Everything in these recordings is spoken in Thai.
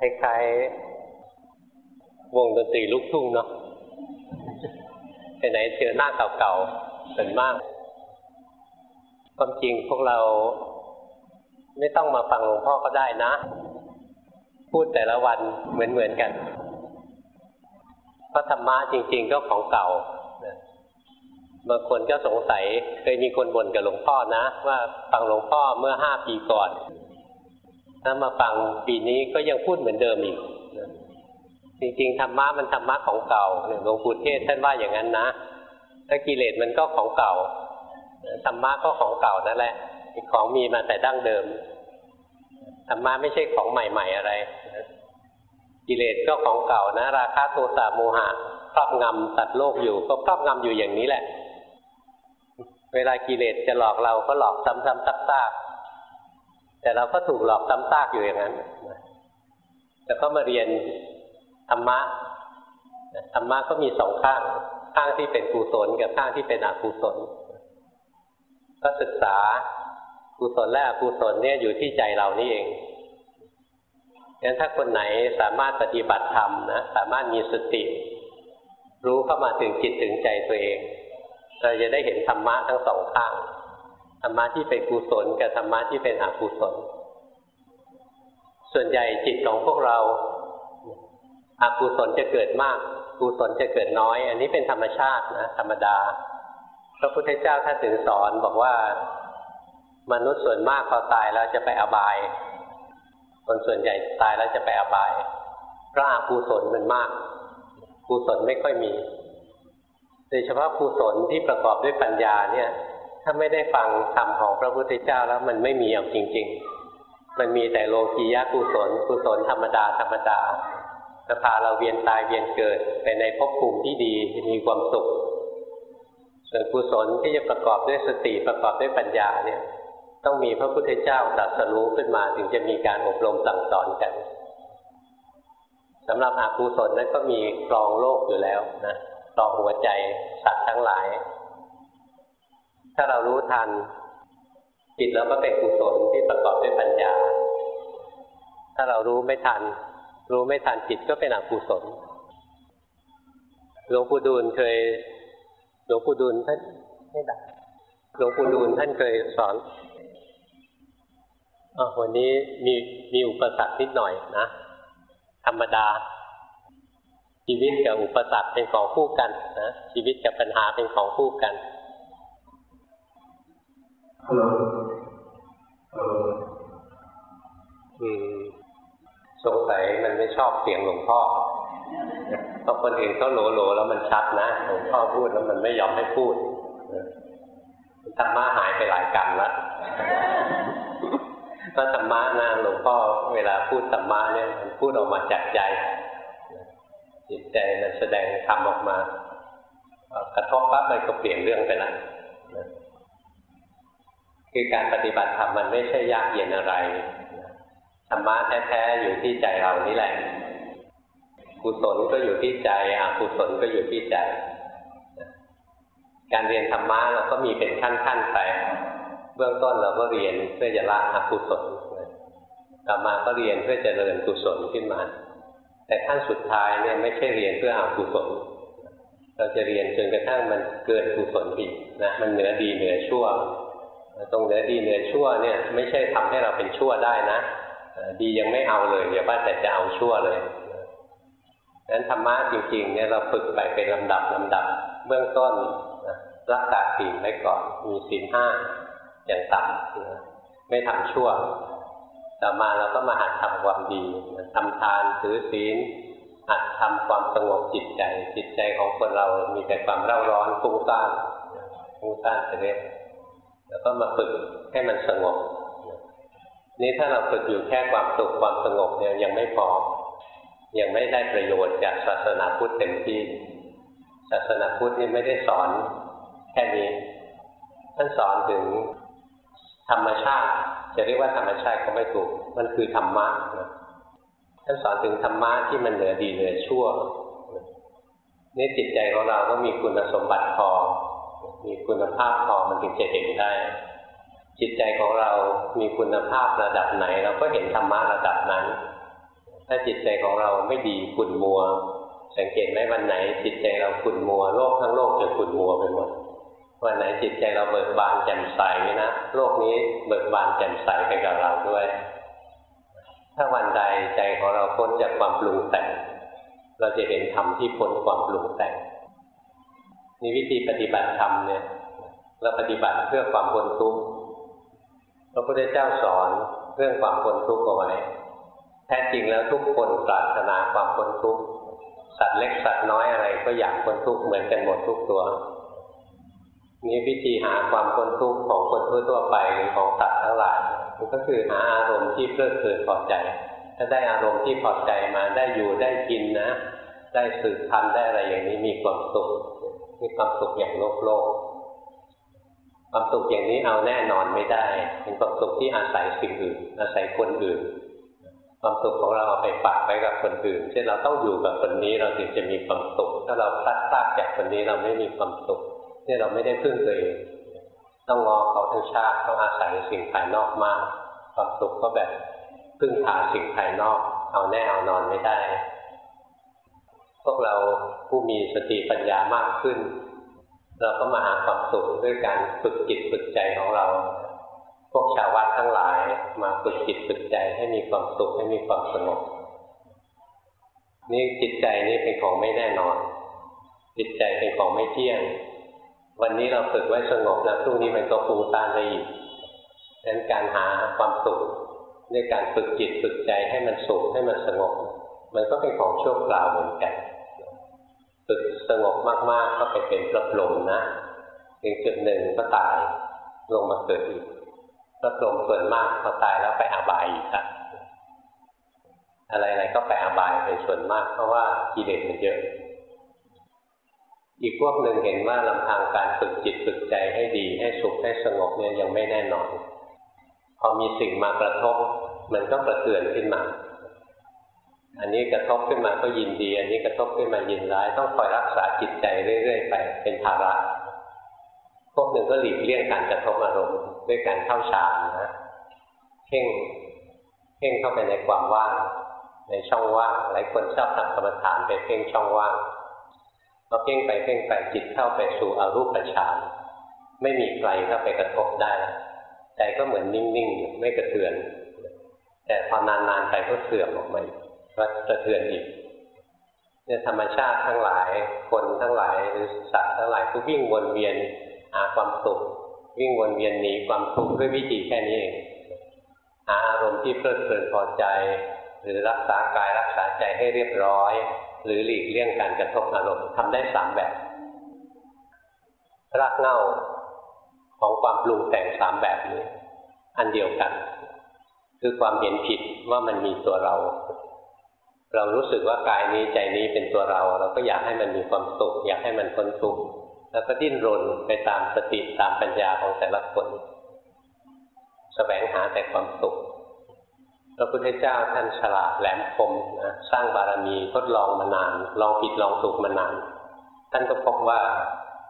คล้ายๆวงดนตรีลูกทุ่งเนาะไปไหนเจอหน้าเก่าๆส่วนมาก ความจริงพวกเราไม่ต้องมาฟังหลวงพ่อก็ได้นะ พูดแต่ละวันเหมือนๆกันเพราะธรรมะจริง ๆ ก็ของเก่าบางคนก็สงสัยเคยมีคนบ่นกับหลวงพ่อนะ ว่าฟังหลวงพ่อเมื่อห้าปีก่อน ถ้ามาฟังปีนี้ก็ยังพูดเหมือนเดิมอีกจริงๆธรรมะมันธรรมะของเก่าหลวงปู่เทศท่านว่าอย่างนั้นนะถ้ากิเลสมันก็ของเก่าธรรมะก็ของเก่านั่นแหละของมีมาแต่ดั้งเดิมธรรมะไม่ใช่ของใหม่ ๆ อะไรกิเลสก็ของเก่านะ ราคะโทสะโมหะครอบงำตัดโลกอยู่ ก็ครอบงำอยู่อย่างนี้แหละ เวลากิเลสจะหลอกเราก็หลอกซ้ำๆซักๆ แต่เราก็ถูกหลอกซ้ำซากอยู่อย่างนั้นแล้วก็มาเรียนธรรมะธรรมะก็มีสองข้าง ข้างที่เป็นกุศลกับข้างที่เป็นอกุศล ก็ศึกษากุศลและอกุศลเนี่ยอยู่ที่ใจเรานี่เองงั้นถ้าคนไหนสามารถปฏิบัติธรรมนะสามารถมีสติ รู้เข้ามาถึงจิตถึงใจตัวเอง เราจะได้เห็นธรรมะทั้งสองข้าง ธรรมะที่เป็นกุศลกับธรรมะที่เป็นอกุศล ส่วนใหญ่จิตของพวกเราอากุศลจะเกิดมาก กุศลจะเกิดน้อย อันนี้เป็นธรรมชาตินะธรรมดา พระพุทธเจ้าท่านถึงสอนบอกว่า มนุษย์ส่วนมากพอตายแล้วจะไปอบาย คนส่วนใหญ่ตายแล้วจะไปอบาย เพราะอากุศลมันมาก กุศลไม่ค่อยมี โดยเฉพาะกุศลที่ประกอบด้วยปัญญาเนี่ย ถ้าไม่ได้ฟังธรรมของพระพุทธเจ้าแล้วมันไม่มีอย่างจริง ๆ มันมีแต่โลกียะกุศลกุศลธรรมดาธรรมดาจะพาเราเวียนตายเวียนเกิดไปในภพภูมิที่ดีมีความสุขส่วนกุศลที่จะประกอบด้วยสติประกอบด้วยปัญญาเนี่ยต้องมีพระพุทธเจ้าตรัสรู้ขึ้นมาถึงจะมีการอบรมสั่งสอนกันสำหรับอกุศลนั้นก็มีกรองโลกอยู่แล้วนะกรองหัวใจสัตว์ทั้งหลาย ถ้าเรารู้ทันจิตเราก็เป็นกุศลที่ประกอบด้วยปัญญา ถ้าเรารู้ไม่ทัน รู้ไม่ทันจิตก็เป็นอกุศลหลวงปู่ดูลเคยหลวงปู่ดูลท่านไม่ดังหลวงปู่ดูลท่านเคยสอนอวันนี้มีมีอุปสรรคนิดหน่อยนะ ธรรมดา ชีวิตกับอุปสรรคเป็นของคู่กันนะชีวิตกับปัญหาเป็นของคู่กัน ฮัลโหลอืมสงสัยมันไม่ชอบเสียงหลวงพ่อเพราะคนอื่นเขาโหลโหลแล้วมันชัดนะหลวงพ่อพูดแล้วมันไม่ยอมให้พูดธรรมะหายไปหลายกรรมแล้วก็ธรรมะนะหลวงพ่อเวลาพูดธรรมะเนี่ยมันพูดออกมาจากใจ จิตใจมันแสดงทำออกมากระทบปั๊บมันก็เปลี่ยนเรื่องไปแล้ว คือการปฏิบัติธรรมมันไม่ใช่ยากเย็นอะไรธรรมะแท้ๆอยู่ที่ใจเรานี่แหละกุศลก็อยู่ที่ใจอกุศลก็อยู่ที่ใจ การเรียนธรรมะเราก็มีเป็นขั้นๆไป เบื้องต้นเราก็เรียนเพื่อจะละอกุศลต่อมาก็เรียนเพื่อจะเริญกุศลขึ้นมา แต่ขั้นสุดท้ายเนี่ยไม่ใช่เรียนเพื่ออกุศล เราจะเรียนจนกระทั่งมันเกินกุศลอีกนะ มันเหนือดีเหนือชั่ว ตรงเหนือดีเหนือชั่วเนี่ยไม่ใช่ทำให้เราเป็นชั่วได้นะ ดียังไม่เอาเลยอย่าว่าแต่จะเอาชั่วเลยนั้นธรรมะจริงๆเนี่ยเราฝึกไปเป็นลำดับลำดับเบื้องต้นรักษาศีลไว้ก่อนมีศีลห้าอย่างต่ำไม่ทำชั่วต่อมาเราก็มาหัดทำความดีทำทานถือศีลหัดทำความสงบจิตใจ จิตใจของคนเรามีแต่ความเร่าร้อนฟุ้งซ่านฟุ้งซ่านไปเรื่อย แล้วก็มาฝึกให้มันสงบ นี่ถ้าเราฝึกอยู่แค่ความสุขความสงบเนี่ยยังไม่พอ ยังไม่ได้ประโยชน์จากศาสนาพุทธเต็มที่ ศาสนาพุทธนี่ไม่ได้สอนแค่นี้ ท่านสอนถึงธรรมชาติ จะเรียกว่าธรรมชาติก็ไม่ถูก มันคือธรรมะท่านสอนถึงธรรมะที่มันเหนือดีเหนือชั่ว นี่จิตใจของเราก็มีคุณสมบัติพอ มีคุณภาพพอมันถึงจะเห็นได้ จิตใจของเรามีคุณภาพระดับไหน เราก็เห็นธรรมะระดับนั้น ถ้าจิตใจของเราไม่ดีขุ่นมัว สังเกตไหมวันไหน จิตใจเราขุ่นมัว โลกทั้งโลกจะขุ่นมัวไปหมดวันไหนจิตใจเราเบิกบานแจ่มใสนะโลกนี้เบิกบานแจ่มใสไปกับเราด้วย ถ้าวันใดใจของเราพ้นจากความปรุงแต่ง เราจะเห็นธรรมที่พ้นความปรุงแต่ง นี่วิธีปฏิบัติธรรมเนี่ยเราปฏิบัติเพื่อความพ้นทุกข์พระพุทธเจ้าสอนเรื่องความพ้นทุกข์เอาไว้แท้จริงแล้วทุกคนปรารถนาความพ้นทุกข์สัตว์เล็กสัตว์น้อยอะไรก็อยากพ้นทุกข์เหมือนกันหมดทุกตัวนี่วิธีหาความพ้นทุกข์ของคนทั่วไปหรือของสัตว์ทั้งหลายมันก็คือหาอารมณ์ที่เพลิดเพลินพอใจ ถ้าได้อารมณ์ที่พอใจมาได้อยู่ได้กินนะ ได้สืบพันธุ์ได้อะไรอย่างนี้มีความสุข มีความสุขอย่างโลกโลกความสุขอย่างนี้เอาแน่นอนไม่ได้ เป็นความสุขที่อาศัยสิ่งอื่น อาศัยคนอื่น ความสุขของเราไปฝากไว้กับคนอื่น เช่นเราต้องอยู่กับคนนี้เราถึงจะมีความสุข ถ้าเราพลัดพลาดจากคนนี้เราไม่มีความสุขนี่เราไม่ได้พึ่งตัวเอง ต้องงอเขาทั้งชาติต้องอาศัยสิ่งภายนอกมาก ความสุขก็แบบพึ่งพาสิ่งภายนอก เอาแน่เอานอนไม่ได้ พวกเราผู้มีสติปัญญามากขึ้น เราก็มาหาความสุขด้วยการฝึกจิตฝึกใจของเรา พวกชาววัดทั้งหลายมาฝึกจิตฝึกใจให้มีความสุขให้มีความสงบนี่จิตใจนี่เป็นของไม่แน่นอน จิตใจเป็นของไม่เที่ยง วันนี้เราฝึกไว้สงบแล้วพรุ่งนี้มันก็ฟุ้งซ่านได้อีกดังนั้นการหาความสุขด้วยการฝึกจิตฝึกใจให้มันสุขให้มันสงบ มันก็เป็นของชั่วคราวเหมือนกัน ฝึกสงบมากๆ ก็ไปเป็นพระพรหมนะถึงจุดหนึ่งก็ตายลงมาเกิดอีกพระพรหมส่วนมากพอตายแล้วไปอาบายอีกอะอะไรๆก็ไปอาบายเป็นส่วนมาก เพราะว่ากิเลสมันเยอะ อีกพวกหนึ่งเห็นว่าลำพังการฝึกจิตฝึกใจให้ดีให้สุขให้สงบเนี่ยยังไม่แน่นอน พอมีสิ่งมากระทบ มันก็กระเตือนขึ้นมา อันนี้กระทบขึ้นมาก็ยินดี อันนี้กระทบขึ้นมายินร้าย ต้องคอยรักษาจิตใจเรื่อยๆไปเป็นภาระ พวกหนึ่งก็หลีกเลี่ยงการกระทบอารมณ์ด้วยการเข้าฌานนะเพ่งเพ่งเข้าไปในความว่างในช่องว่างหลายคนชอบทำกรรมฐานไปเพ่งช่องว่างพอเพ่งไปเพ่งไปจิตเข้าไปสู่อรูปฌานไม่มีใครเข้าไปกระทบได้ใจก็เหมือนนิ่งๆอยู่ไม่กระเทือน แต่พอนานๆไปก็เสื่อมออกมาก็ สะเทือนอีกเนี่ยธรรมชาติทั้งหลาย คนทั้งหลายหรือสัตว์ทั้งหลายก็วิ่งวนเวียนหาความสุขวิ่งวนเวียนหนีความทุกข์ด้วยวิธีแค่นี้เองหาอารมณ์ที่เพลิดเพลินพอใจ หรือรักษากายรักษาใจให้เรียบร้อย หรือหลีกเลี่ยงการกระทบอารมณ์ทำได้สามแบบรากเง้าของความปรุงแต่งสามแบบนี้ อันเดียวกัน คือความเห็นผิดว่ามันมีตัวเรา เรารู้สึกว่ากายนี้ใจนี้เป็นตัวเรา เราก็อยากให้มันมีความสุขอยากให้มันพ้นทุกข์แล้วก็ดิ้นรนไปตามสติตามปัญญาของแต่ละคนสแสวงหาแต่ความสุขพระพุทธเจ้าท่านฉลาดแหลมคมนะสร้างบารมีทดลองมานาน ลองผิดลองถูกมานาน ท่านก็พบว่า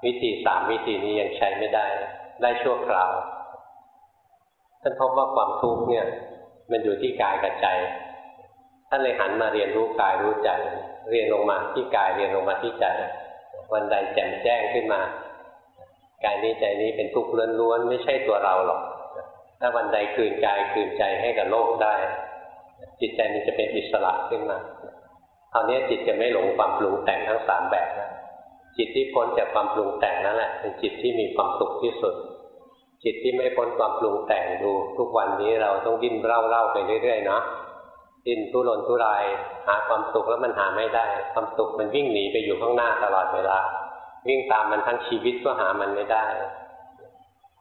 วิธีสามวิธีนี้ยังใช้ไม่ได้ ได้ชั่วคราว ท่านพบว่าความทุกข์เนี่ย มันอยู่ที่กายกับใจ ท่านเลยหันมาเรียนรู้กายรู้ใจเรียนลงมาที่กายเรียนลงมาที่ใจวันใดแจ่มแจ้งขึ้นมากายนี้ใจนี้เป็นทุกข์ล้วนๆไม่ใช่ตัวเราหรอกถ้าวันใดคืนกายคืนใจให้กับโลกได้ จิตใจมันจะเป็นอิสระขึ้นมาคราวนี้จิตจะไม่หลงความปรุงแต่งทั้งสามแบบนะจิตที่พ้นจากความปรุงแต่งนั่นแหละเป็นจิตที่มีความสุขที่สุด จิตที่ไม่พ้นความปรุงแต่งดู ทุกวันนี้เราต้องดิ้นเล่าๆไปเรื่อยๆเนาะ ดิ้นทุรนทุราย หาความสุขแล้วมันหาไม่ได้ ความสุขมันวิ่งหนีไปอยู่ข้างหน้าตลอดเวลา วิ่งตามมันทั้งชีวิตก็หามันไม่ได้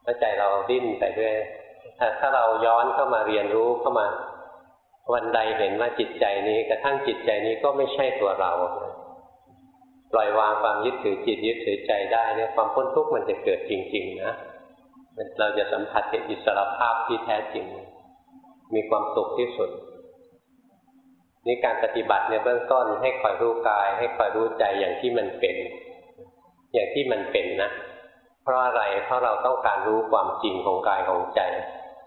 ถ้าใจเราดิ้นไปด้วยแต่ถ้าเราย้อนเข้ามาเรียนรู้เข้ามา วันใดเห็นว่าจิตใจนี้กระทั่งจิตใจนี้ก็ไม่ใช่ตัวเรา ปล่อยวางความยึดถือจิตยึดถือใจได้เนี่ยความพ้นทุกข์มันจะเกิดจริง ๆ นะเราจะสัมผัสกับอิสรภาพที่แท้จริง มีความสุขที่สุด นี่การปฏิบัติเนี่ยเบื้องต้นให้คอยรู้กาย ให้คอยรู้ใจอย่างที่มันเป็น อย่างที่มันเป็นนะเพราะอะไรเพราะเราต้องการรู้ความจริงของกายของใจ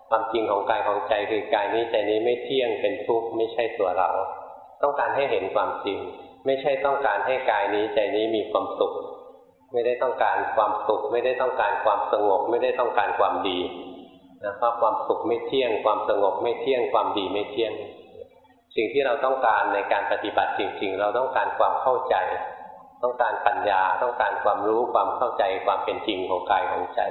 ความจริงของกายของใจคือกายนี้ใจนี้ไม่เที่ยงเป็นทุกข์ไม่ใช่ตัวเรา ต้องการให้เห็นความจริง ไม่ใช่ต้องการให้กายนี้ใจนี้มีความสุข ไม่ได้ต้องการความสุข ไม่ได้ต้องการความสงบ ไม่ได้ต้องการความดีนะเพราะความสุขไม่เที่ยง ความสงบไม่เที่ยงความดีไม่เที่ยง สิ่งที่เราต้องการในการปฏิบัติจริง ๆ เราต้องการความเข้าใจ ต้องการปัญญาต้องการความรู้ความเข้าใจความเป็นจริงของกายของใจ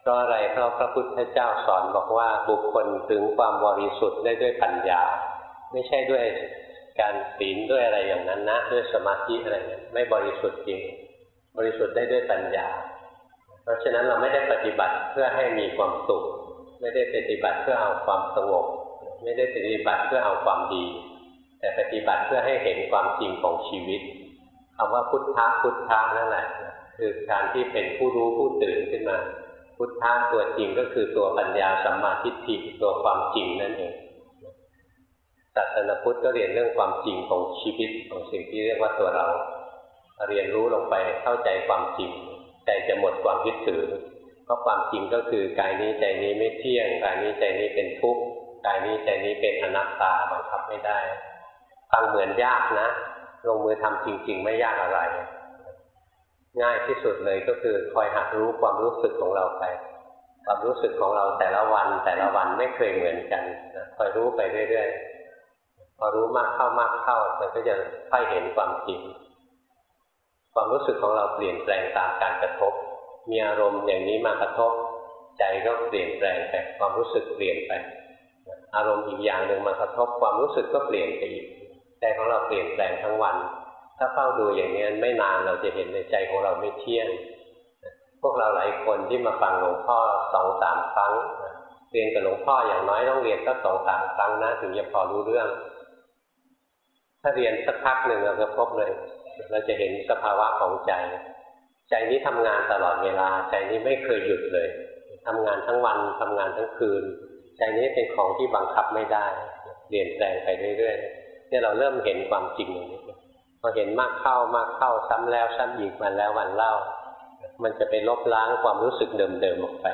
เพราะอะไรเพราะพระพุทธเจ้าสอนบอกว่าบุคคลถึงความบริสุทธิ์ได้ด้วยปัญญา ไม่ใช่ด้วยการศีลด้วยอะไรอย่างนั้นนะด้วยสมาธิอะไรไม่บริสุทธิ์จริง บริสุทธิ์ได้ด้วยปัญญา เพราะฉะนั้นเราไม่ได้ปฏิบัติเพื่อให้มีความสุข ไม่ได้ปฏิบัติเพื่อเอาความสงบ ไม่ได้ปฏิบัติเพื่อเอาความดี แต่ปฏิบัติเพื่อให้เห็นความจริงของชีวิตคำว่าพุทธะพุทธะนั่นแหละคือการที่เป็นผู้รู้ผู้ตื่นขึ้นมา พุทธะตัวจริงก็คือตัวปัญญาสัมมาทิฏฐิตัวความจริงนั่นเองศาสนาพุทธก็เรียนเรื่องความจริงของชีวิตของสิ่งที่เรียกว่าตัวเรา เรียนรู้ลงไปเข้าใจความจริงใจจะหมดความยึดถือเพราะความจริงก็คือกายนี้ใจนี้ไม่เที่ยงกายนี้ใจนี้เป็นทุกข์ กายนี้ใจนี้เป็นอนัตตาบังคับไม่ได้ฟังเหมือนยากนะ ลงมือทำจริง ๆ ไม่ยากอะไร ง่ายที่สุดเลยก็คือคอยหัดรู้ความรู้สึกของเราไป ความรู้สึกของเราแต่ละวันแต่ละวันไม่เคยเหมือนกันคอยรู้ไปเรื่อยๆพอรู้มากเข้ามากเข้ามันก็จะค่อยเห็นความจริง ความรู้สึกของเราเปลี่ยนแปลงตามการกระทบ มีอารมณ์อย่างนี้มากระทบ ใจก็เปลี่ยนแปลงไปความรู้สึกเปลี่ยนไป อารมณ์อีกอย่างหนึ่งมากระทบความรู้สึกก็เปลี่ยนไปอีกใจของเราเปลี่ยนแปลงทั้งวัน ถ้าเฝ้าดูอย่างนี้ไม่นานเราจะเห็นในใจของเราไม่เที่ยงพวกเราหลายคนที่มาฟังหลวงพ่อสองสามครั้งเรียนกับหลวงพ่ออย่างน้อยต้องเรียนสักสองสามครั้งนะถึงจะพอรู้เรื่อง ถ้าเรียนสักพักหนึ่งเราจะพบเลย เราจะเห็นสภาวะของใจ ใจนี้ทำงานตลอดเวลา ใจนี้ไม่เคยหยุดเลยทำงานทั้งวันทำงานทั้งคืน ใจนี้เป็นของที่บังคับไม่ได้ เปลี่ยนแปลงไปเรื่อยๆเนี่ยเราเริ่มเห็นความจริงอย่างนี้พอเห็นมากเข้ามากเข้าซ้ำแล้วซ้ำอีกวันแล้ววันเล่า มันจะไปลบล้างความรู้สึกเดิมๆออกไป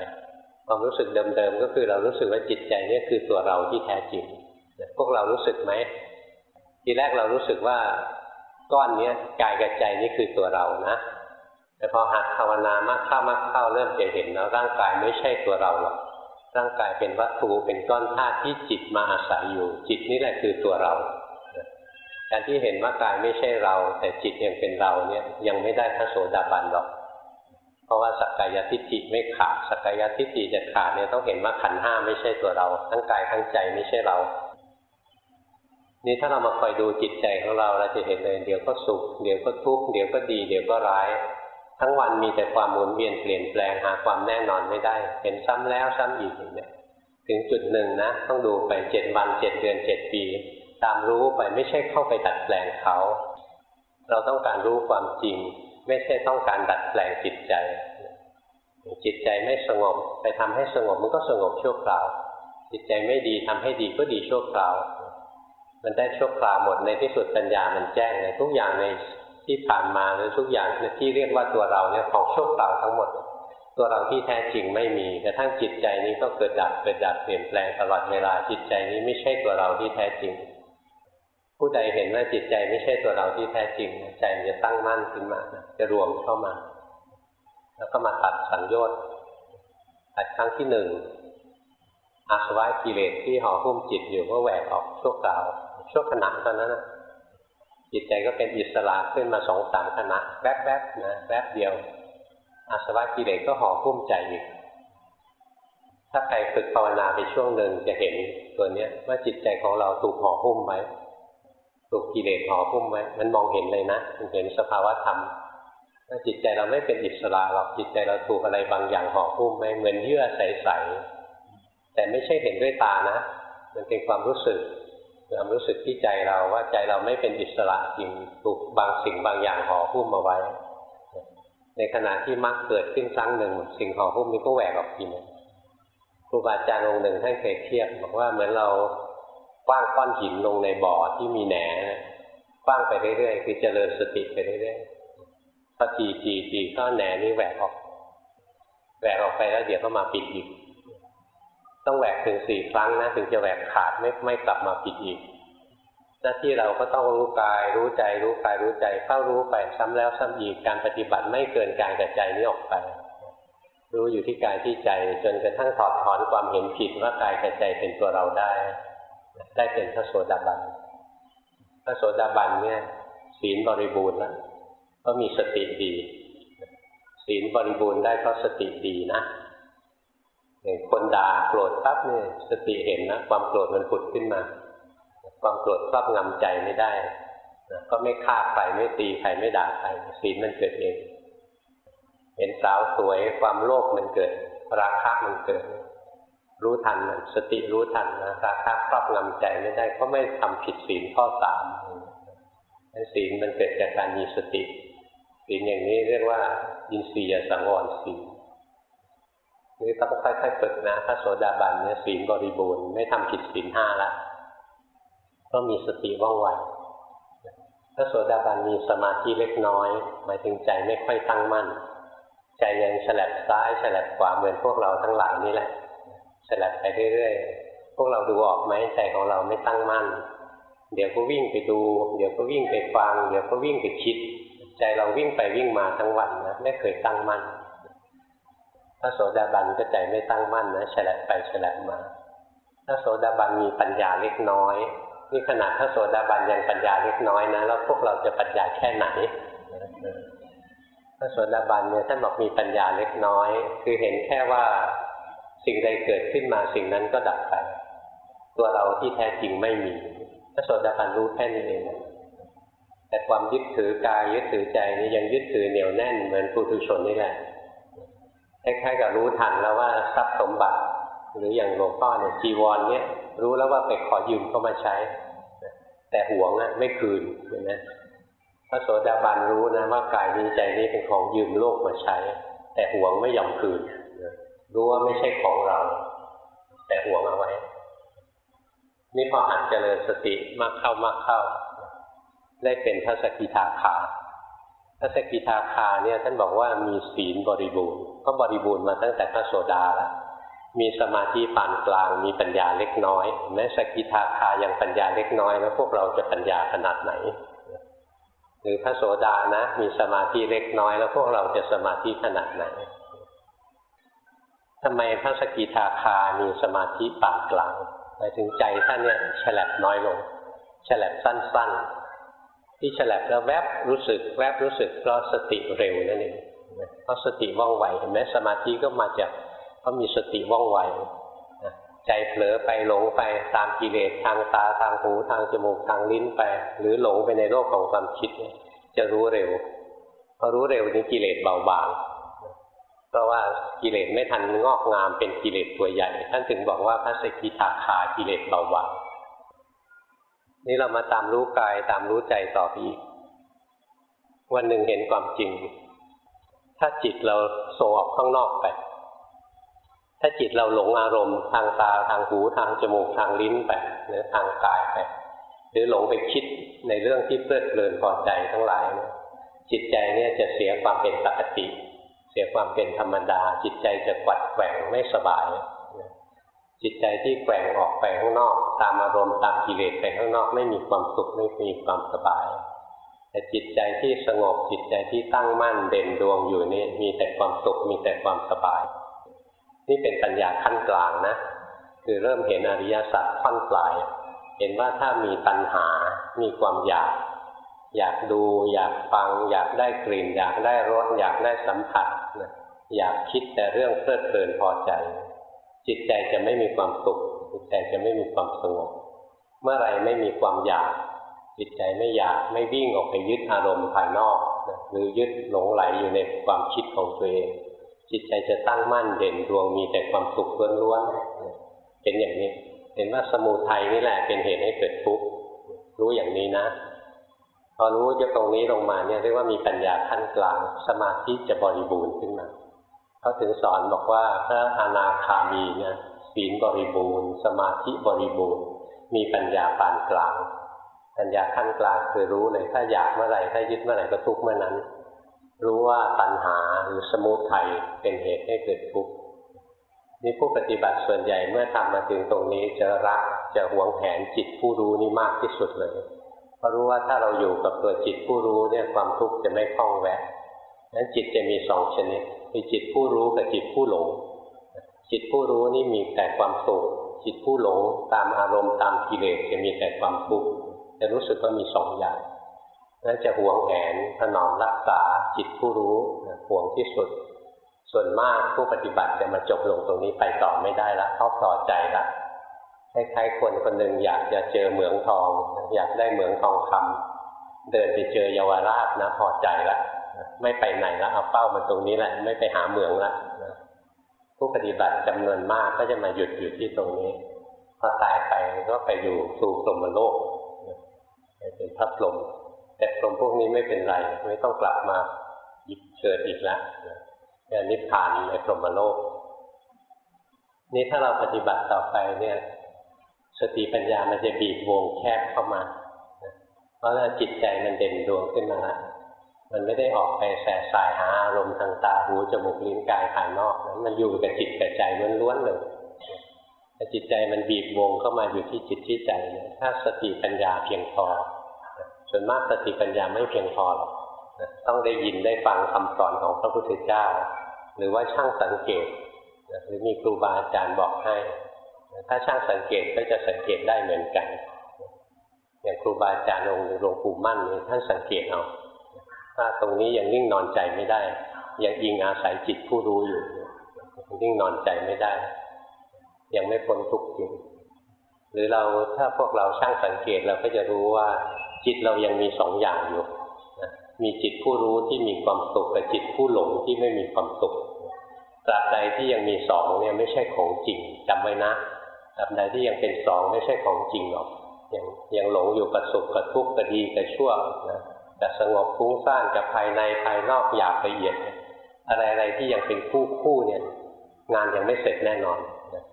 ความรู้สึกเดิมๆก็คือเรารู้สึกว่าจิตใจนี่คือตัวเราที่แท้จริงพวกเรารู้สึกไหมทีแรกเรารู้สึกว่าก้อนนี้กายกับใจนี่คือตัวเรานะแต่พอหัดภาวนามากเข้ามากเข้าเริ่มจะเห็นแล้วร่างกายไม่ใช่ตัวเราหรอก ร่างกายเป็นวัตถุเป็นก้อนธาตุที่จิตมาอาศัยอยู่ จิตนี่แหละคือตัวเรา การที่เห็นว่ากายไม่ใช่เรา แต่จิตยังเป็นเราเนี่ยยังไม่ได้พระโสดาบันหรอก เพราะว่าสักกายทิฏฐิไม่ขาดสักกายทิฏฐิจะขาดเนี่ยต้องเห็นว่าขันห้าไม่ใช่ตัวเรา ทั้งกายทั้งใจไม่ใช่เรา นี่ถ้าเรามาคอยดูจิตใจของเราเราจะเห็นเลย เดี๋ยวก็สุข เดี๋ยวก็ทุกข์เดี๋ยวก็ดี เดี๋ยวก็ร้าย ทั้งวันมีแต่ความหมุนเวียนเปลี่ยนแปลงหาความแน่นอนไม่ได้ เห็นซ้ำแล้วซ้ำอีกอย่างนี้ถึงจุดหนึ่งนะ ต้องดูไปเจ็ดวันเจ็ดเดือนเจ็ดปี ตามรู้ไปไม่ใช่เข้าไปดัดแปลงเขา เราต้องการรู้ความจริง ไม่ใช่ต้องการดัดแปลงจิตใจ จิตใจไม่สงบ ไปทำให้สงบมันก็สงบชั่วคราว จิตใจไม่ดีทำให้ดีก็ดีชั่วคราวมันได้ชั่วคราวหมดในที่สุดปัญญามันแจ้งเลยทุกอย่างใน ที่ผ่านมาหรือทุกอย่างที่เรียกว่าตัวเราเนี่ยของชั่วคราวทั้งหมด ตัวเราที่แท้จริงไม่มีกระทั่งจิตใจนี้ก็เกิดดับเกิดดับเปลี่ยนแปลงตลอดเวลาจิตใจนี้ไม่ใช่ตัวเราที่แท้จริง ผู้ใดเห็นว่าจิตใจไม่ใช่ตัวเราที่แท้จริงใจมันจะตั้งมั่นขึ้นมาจะรวมเข้ามา แล้วก็มาตัดสัญญน์ตัดครั้งที่หนึ่งอาสวะกิเลสที่ห่อหุ้มจิตอยู่ก็แหวกออกชั่วคราวชั่วขณะเท่านั้นนะ จิตใจก็เป็นอิสระขึ้นมาสองสามขณะแวบๆนะแวบเดียวอาสวะกิเลสก็ห่อหุ้มใจอีกถ้าใครฝึกภาวนาไปช่วงหนึ่งจะเห็นตัวเนี้ยว่าจิตใจของเราถูกห่อหุ้มไว้ถูกกิเลสห่อหุ้มไว้ มันมองเห็นเลยนะมันเห็นสภาวะธรรมว่าจิตใจเราไม่เป็นอิสระหรอกจิตใจเราถูกอะไรบางอย่างห่อหุ้มไว้เหมือนเยื่อใสๆแต่ไม่ใช่เห็นด้วยตานะ มันเป็นความรู้สึก ความรู้สึกที่ใจเราว่าใจเราไม่เป็นอิสระจริงถูกบางสิ่งบางอย่างห่อหุ้มมาไว้ ในขณะที่มรรคเกิดขึ้นครั้งหนึ่ง สิ่งห่อหุ้มนี้ก็แหวกออกทีนึงครูบาอาจารย์องค์หนึ่งท่านเคยเทียบบอกว่าเหมือนเราคว้างก้อนหินลงในบ่อที่มีแหนคว้างไปเรื่อยๆคือเจริญสติไปเรื่อยๆพอจีจีจีก้อนแหนนี้แหวกออกแหวกออกไปแล้วเดี๋ยวก็มาปิดอีก ต้องแหวกถึงสี่ครั้งนะถึงจะแหวกขาดไม่ไม่กลับมาปิดอีก หน้าที่เราก็ต้องรู้กาย รู้ใจ รู้กายรู้ใจเข้ารู้ไปซ้ำแล้วซ้ำอีกการปฏิบัติไม่เกินกายกับใจนี้ออกไป รู้อยู่ที่กายที่ใจจนกระทั่งถอดถอนความเห็นผิดว่ากายกับใจเป็นตัวเราได้ ได้เป็นพระโสดาบันพระโสดาบันเนี่ยศีลบริบูรณ์แล้วก็มีสติดี ศีลบริบูรณ์ได้เพราะสติดีนะ อย่างคนด่าโกรธปั๊บเนี่ยสติเห็นนะความโกรธมันผุดขึ้นมา ความโกรธครอบงำใจไม่ได้ก็ไม่ฆ่าใครไม่ตีใครไม่ด่าใครศีลมันเกิดเอง เห็นสาวสวยความโลภมันเกิด ราคะมันเกิด รู้ทันสติรู้ทันนะราคะครอบงำใจไม่ได้ก็ไม่ทำผิดศีลข้อสามศีลมันเกิดจากการมีสติศีลอย่างนี้เรียกว่า อินทรียสังวรศีล นี่ต้องค่อยๆฝึกนะถ้าโสดาบันเนี่ยศีลบริบูรณ์ไม่ทำผิดศีลห้าละก็มีสติว่องไวถ้าโสดาบันมีสมาธิเล็กน้อย หมายถึงใจไม่ค่อยตั้งมั่น ใจยังฉลับซ้ายฉลับขวาเหมือนพวกเราทั้งหลายนี่แหละฉลับไปเรื่อยๆพวกเราดูออกไหมใจของเราไม่ตั้งมั่น เดี๋ยวก็วิ่งไปดู เดี๋ยวก็วิ่งไปฟัง เดี๋ยวก็วิ่งไปคิด ใจเราวิ่งไปวิ่งมาทั้งวันนะไม่เคยตั้งมั่น ถ้าโสดาบันก็ใจไม่ตั้งมั่นนะฉลับไปฉลับมาถ้าโสดาบันมีปัญญาเล็กน้อยนี่ขนาดถ้าโสดาบันยังปัญญาเล็กน้อยนะแล้วพวกเราจะปัญญาแค่ไหนถ้าโสดาบันเนี่ยท่านบอกมีปัญญาเล็กน้อย คือเห็นแค่ว่าสิ่งใดเกิดขึ้นมาสิ่งนั้นก็ดับไป ตัวเราที่แท้จริงไม่มีถ้าโสดาบันรู้แค่นี้เองแต่ความยึดถือกายยึดถือใจนี่ยังยึดถือเหนียวแน่นเหมือนปุถุชนนี่แหละ คล้ายๆกับรู้ทันแล้วว่าทรัพย์สมบัติ หรืออย่างหลวงพ่อเนี่ยจีวรเนี่ยรู้แล้วว่าไปขอยืมเข้ามาใช้ แต่หวงอะไม่คืนเห็นไหมพระโสดาบันรู้นะว่ากายนี้ใจนี้เป็นของยืมโลกมาใช้ แต่หวงไม่ยอมคืนรู้ว่าไม่ใช่ของเรา แต่หวงเอาไว้ นี่พอหัดเจริญสติมากเข้ามากเข้า ได้เป็นพระสกิทาคา พระสกิทาคาเนี่ยท่านบอกว่ามีศีลบริบูรณ์ ก็บริบูรณ์มาตั้งแต่พระโสดาแล้วมีสมาธิปานกลาง มีปัญญาเล็กน้อยแม้สกิทาคายังปัญญาเล็กน้อยแล้วพวกเราจะปัญญาขนาดไหน หรือพระโสดานะ มีสมาธิเล็กน้อย แล้วพวกเราจะสมาธิขนาดไหนทำไมพระสกิทาคามีสมาธิปานกลางหมายถึงใจท่านเนี่ยฉลับน้อยลงฉลับสั้นๆ ที่ฉลับแล้วแวบรู้สึก แวบรู้สึกเพราะสติเร็วนั่นเองเพราะสติว่องไวเห็นไหมสมาธิก็มาจากเพราะมีสติว่องไวใจเผลอไปหลงไปตามกิเลสทางตาทางหูทางจมูกทางลิ้นไป หรือหลงไปในโลกของความคิด จะรู้เร็วพอรู้เร็วนี้กิเลสเบาบางเพราะว่ากิเลสไม่ทันงอกงามเป็นกิเลสตัวใหญ่ ท่านถึงบอกว่าพระสกิทาคากิเลสเบาบาง นี่เรามาตามรู้กายตามรู้ใจต่ออีก วันหนึ่งเห็นความจริง ถ้าจิตเราโส่ออกข้างนอกไป ถ้าจิตเราหลงอารมณ์ ทางตาทางหูทางจมูกทางลิ้นไปหรือทางกายไป หรือหลงไปคิดในเรื่องที่เพลิดเพลินพอใจทั้งหลายนี่ยจิตใจเนี่ยจะเสียความเป็นปกติ เสียความเป็นธรรมดา จิตใจจะกวัดแกว่งไม่สบาย จิตใจที่แกว่งออกไปข้างนอก ตามอารมณ์ตามกิเลสไปข้างนอกไม่มีความสุขไม่มีความสบาย แต่จิตใจที่สงบจิตใจที่ตั้งมั่นเด่นดวงอยู่นี่มีแต่ความสุขมีแต่ความสบาย นี่เป็นปัญญาขั้นกลางนะ คือเริ่มเห็นอริยสัจขั้นปลาย เห็นว่าถ้ามีตัณหา มีความอยาก อยากดู อยากฟัง อยากได้กลิ่น อยากได้รสอยากได้สัมผัสอยากคิดแต่เรื่องเพลิดเพลินพอใจ จิตใจจะไม่มีความสุขจิตใจจะไม่มีความสงบ เมื่อไรไม่มีความอยาก จิตใจไม่อยากไม่วิ่งออกไปยึดอารมณ์ภายนอกหรือยึดหลงไหลอยู่ในความคิดของตัวเอง จิตใจจะตั้งมั่นเด่นดวงมีแต่ความสุขล้วนๆเป็นอย่างนี้ เห็นว่าสมุทัยนี่แหละเป็นเหตุให้เกิดทุกข์รู้อย่างนี้นะ พอรู้จะตรงนี้ลงมาเนี่ยเรียกว่ามีปัญญาขั้นกลางสมาธิจะบริบูรณ์ขึ้นมา เขาถึงสอนบอกว่าพระอนาคามีเนี่ยศีลบริบูรณ์ สมาธิบริบูรณ์ มีปัญญาปานกลาง ปัญญาขั้นกลางคือรู้เลยถ้าอยากเมื่อไหร่ถ้ายึดเมื่อไหร่ก็ทุกเมื่อนั้น รู้ว่าตัณหาหรือสมุทัยเป็นเหตุให้เกิดทุกข์นี่ผู้ปฏิบัติส่วนใหญ่เมื่อทำมาถึงตรงนี้จะรักจะหวงแหนจิตผู้รู้นี่มากที่สุดเลย เพราะรู้ว่าถ้าเราอยู่กับตัวจิตผู้รู้เนี่ยความทุกข์จะไม่คล้องแวะ นั้นจิตจะมีสองชนิดมีจิตผู้รู้กับจิตผู้หลง จิตผู้รู้นี่มีแต่ความสุข จิตผู้หลงตามอารมณ์ตามกิเลสจะมีแต่ความทุกข์จะรู้สึกว่ามีสองอย่างนั้นจะห่วงแหนถนอมรักษาจิตผู้รู้ห่วงที่สุด ส่วนมากผู้ปฏิบัติจะมาจบลงตรงนี้ไปต่อไม่ได้ละเขาพอใจละคล้ายๆคนคนหนึ่งอยากจะเจอเหมืองทอง อยากได้เหมืองทองคำเดินไปเจอเยาวราชนะพอใจละ ไม่ไปไหนและเอาเป้ามาตรงนี้แหละ ไม่ไปหาเมืองละผู้ปฏิบัติจำนวนมากก็จะมาหยุดอยู่ที่ตรงนี้พอตายไปก็ไปอยู่สู่สมโลกเป็นพระพรหมแต่พรหมพวกนี้ไม่เป็นไร ไม่ต้องกลับมาเกิดอีกแล้วนิพพานในพรหมโลก นี่ถ้าเราปฏิบัติต่อไปเนี่ย สติปัญญามันจะบีบวงแคบเข้ามา เพราะว่าจิตใจมันเด่นดวงขึ้นมาแล้ว มันไม่ได้ออกไปแสสายหาอารมณ์ทางตาหูจมูกลิ้นกายภายนอกนะมันอยู่กับจิตกับใจล้วนๆเลยถ้าจิตใจมันบีบวงเข้ามาอยู่ที่จิตที่ใจเนี่ยถ้าสติปัญญาเพียงพอส่วนมากสติปัญญาไม่เพียงพอหรอกต้องได้ยินได้ฟังคำสอนของพระพุทธเจ้า หรือว่าช่างสังเกตหรือมีครูบาอาจารย์บอกให้ ถ้าช่างสังเกตก็จะสังเกตได้เหมือนกัน อย่างครูบาอาจารย์องค์หลวงปู่มั่นนี่ท่านสังเกตเอา ถ้าตรงนี้ยังนิ่งนอนใจไม่ได้ ยังอิงอาศัยจิตผู้รู้อยู่นิ่งนอนใจไม่ได้ ยังไม่พ้นทุกข์จริงหรือเราถ้าพวกเราช่างสังเกตเราก็จะรู้ว่า จิตเรายังมีสองอย่างอยู่มีจิตผู้รู้ที่มีความสุขกับจิตผู้หลงที่ไม่มีความสุขตราบใดที่ยังมีสองเนี่ยไม่ใช่ของจริงจำไว้นะตราบใดที่ยังเป็นสองไม่ใช่ของจริงหรอกยังยังหลงอยู่กับสุขกับทุกข์กับดีกับชั่วนะ กับสงบฟุ้งซ่านกับภายในภายนอกอยากละเอียดอะไรอะไรที่ยังเป็นคู่คู่เนี่ย งานยังไม่เสร็จแน่นอน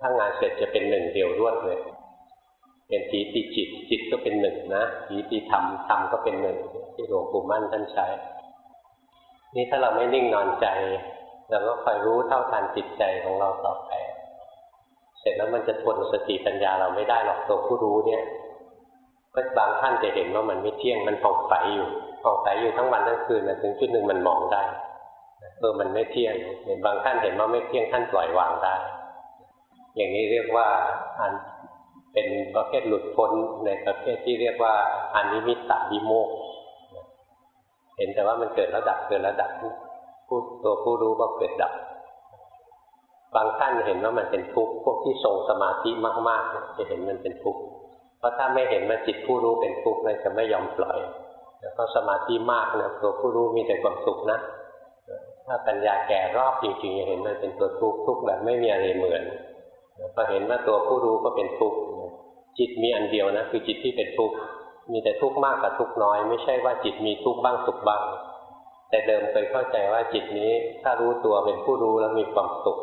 ถ้างานเสร็จจะเป็นหนึ่งเดียวรวดเลย เป็นทีติจิตจิตก็เป็นหนึ่งนะทีติธรรมธรรมก็เป็นหนึ่งที่หลวงปู่มั่นท่านใช้ นี่ถ้าเราไม่นิ่งนอนใจเราก็คอยรู้เท่าทันจิตใจของเราต่อไป เสร็จแล้วมันจะทนสติปัญญาเราไม่ได้หรอกตัวผู้รู้เนี่ย ก็บางท่านจะเห็นว่ามันไม่เที่ยงมันผ่องใสอยู่ผ่องใสอยู่ทั้งวันทั้งคืนนะถึงจุดหนึ่งมันมองได้เออมันไม่เที่ยงเห็นบางท่านเห็นว่าไม่เที่ยงท่านปล่อยวางได้ อย่างนี้เรียกว่าอันเป็นประเภทหลุดพ้นในประเภทที่เรียกว่าอันนิมิตตวิโมกเห็นแต่ว่ามันเกิดระดับเกิดระดับผู้ตัวผู้รู้ก็เกิดดับ บางท่านเห็นว่ามันเป็นทุกข์พวกที่ทรงสมาธิมากๆจะเห็นมันเป็นทุกข์ เพราะถ้าไม่เห็นว่าจิตผู้รู้เป็นทุกข์เลยจะไม่ยอมปล่อย แล้วก็สมาธิมากนะตัวผู้รู้มีแต่ความสุขนะ ถ้าปัญญาแก่รอบจริงๆจะเห็นมันเป็นตัวทุกข์ทุกข์แบบไม่มีอะไรเหมือนพอเห็นว่าตัวผู้รู้ก็เป็นทุกข์จิตมีอันเดียวนะคือจิตที่เป็นทุกข์มีแต่ทุกข์มากกับทุกข์น้อย ไม่ใช่ว่าจิตมีทุกข์บ้างสุขบ้างแต่เดิมเคยเข้าใจว่าจิตนี้ถ้ารู้ตัวเป็นผู้รู้แล้วมีความสุข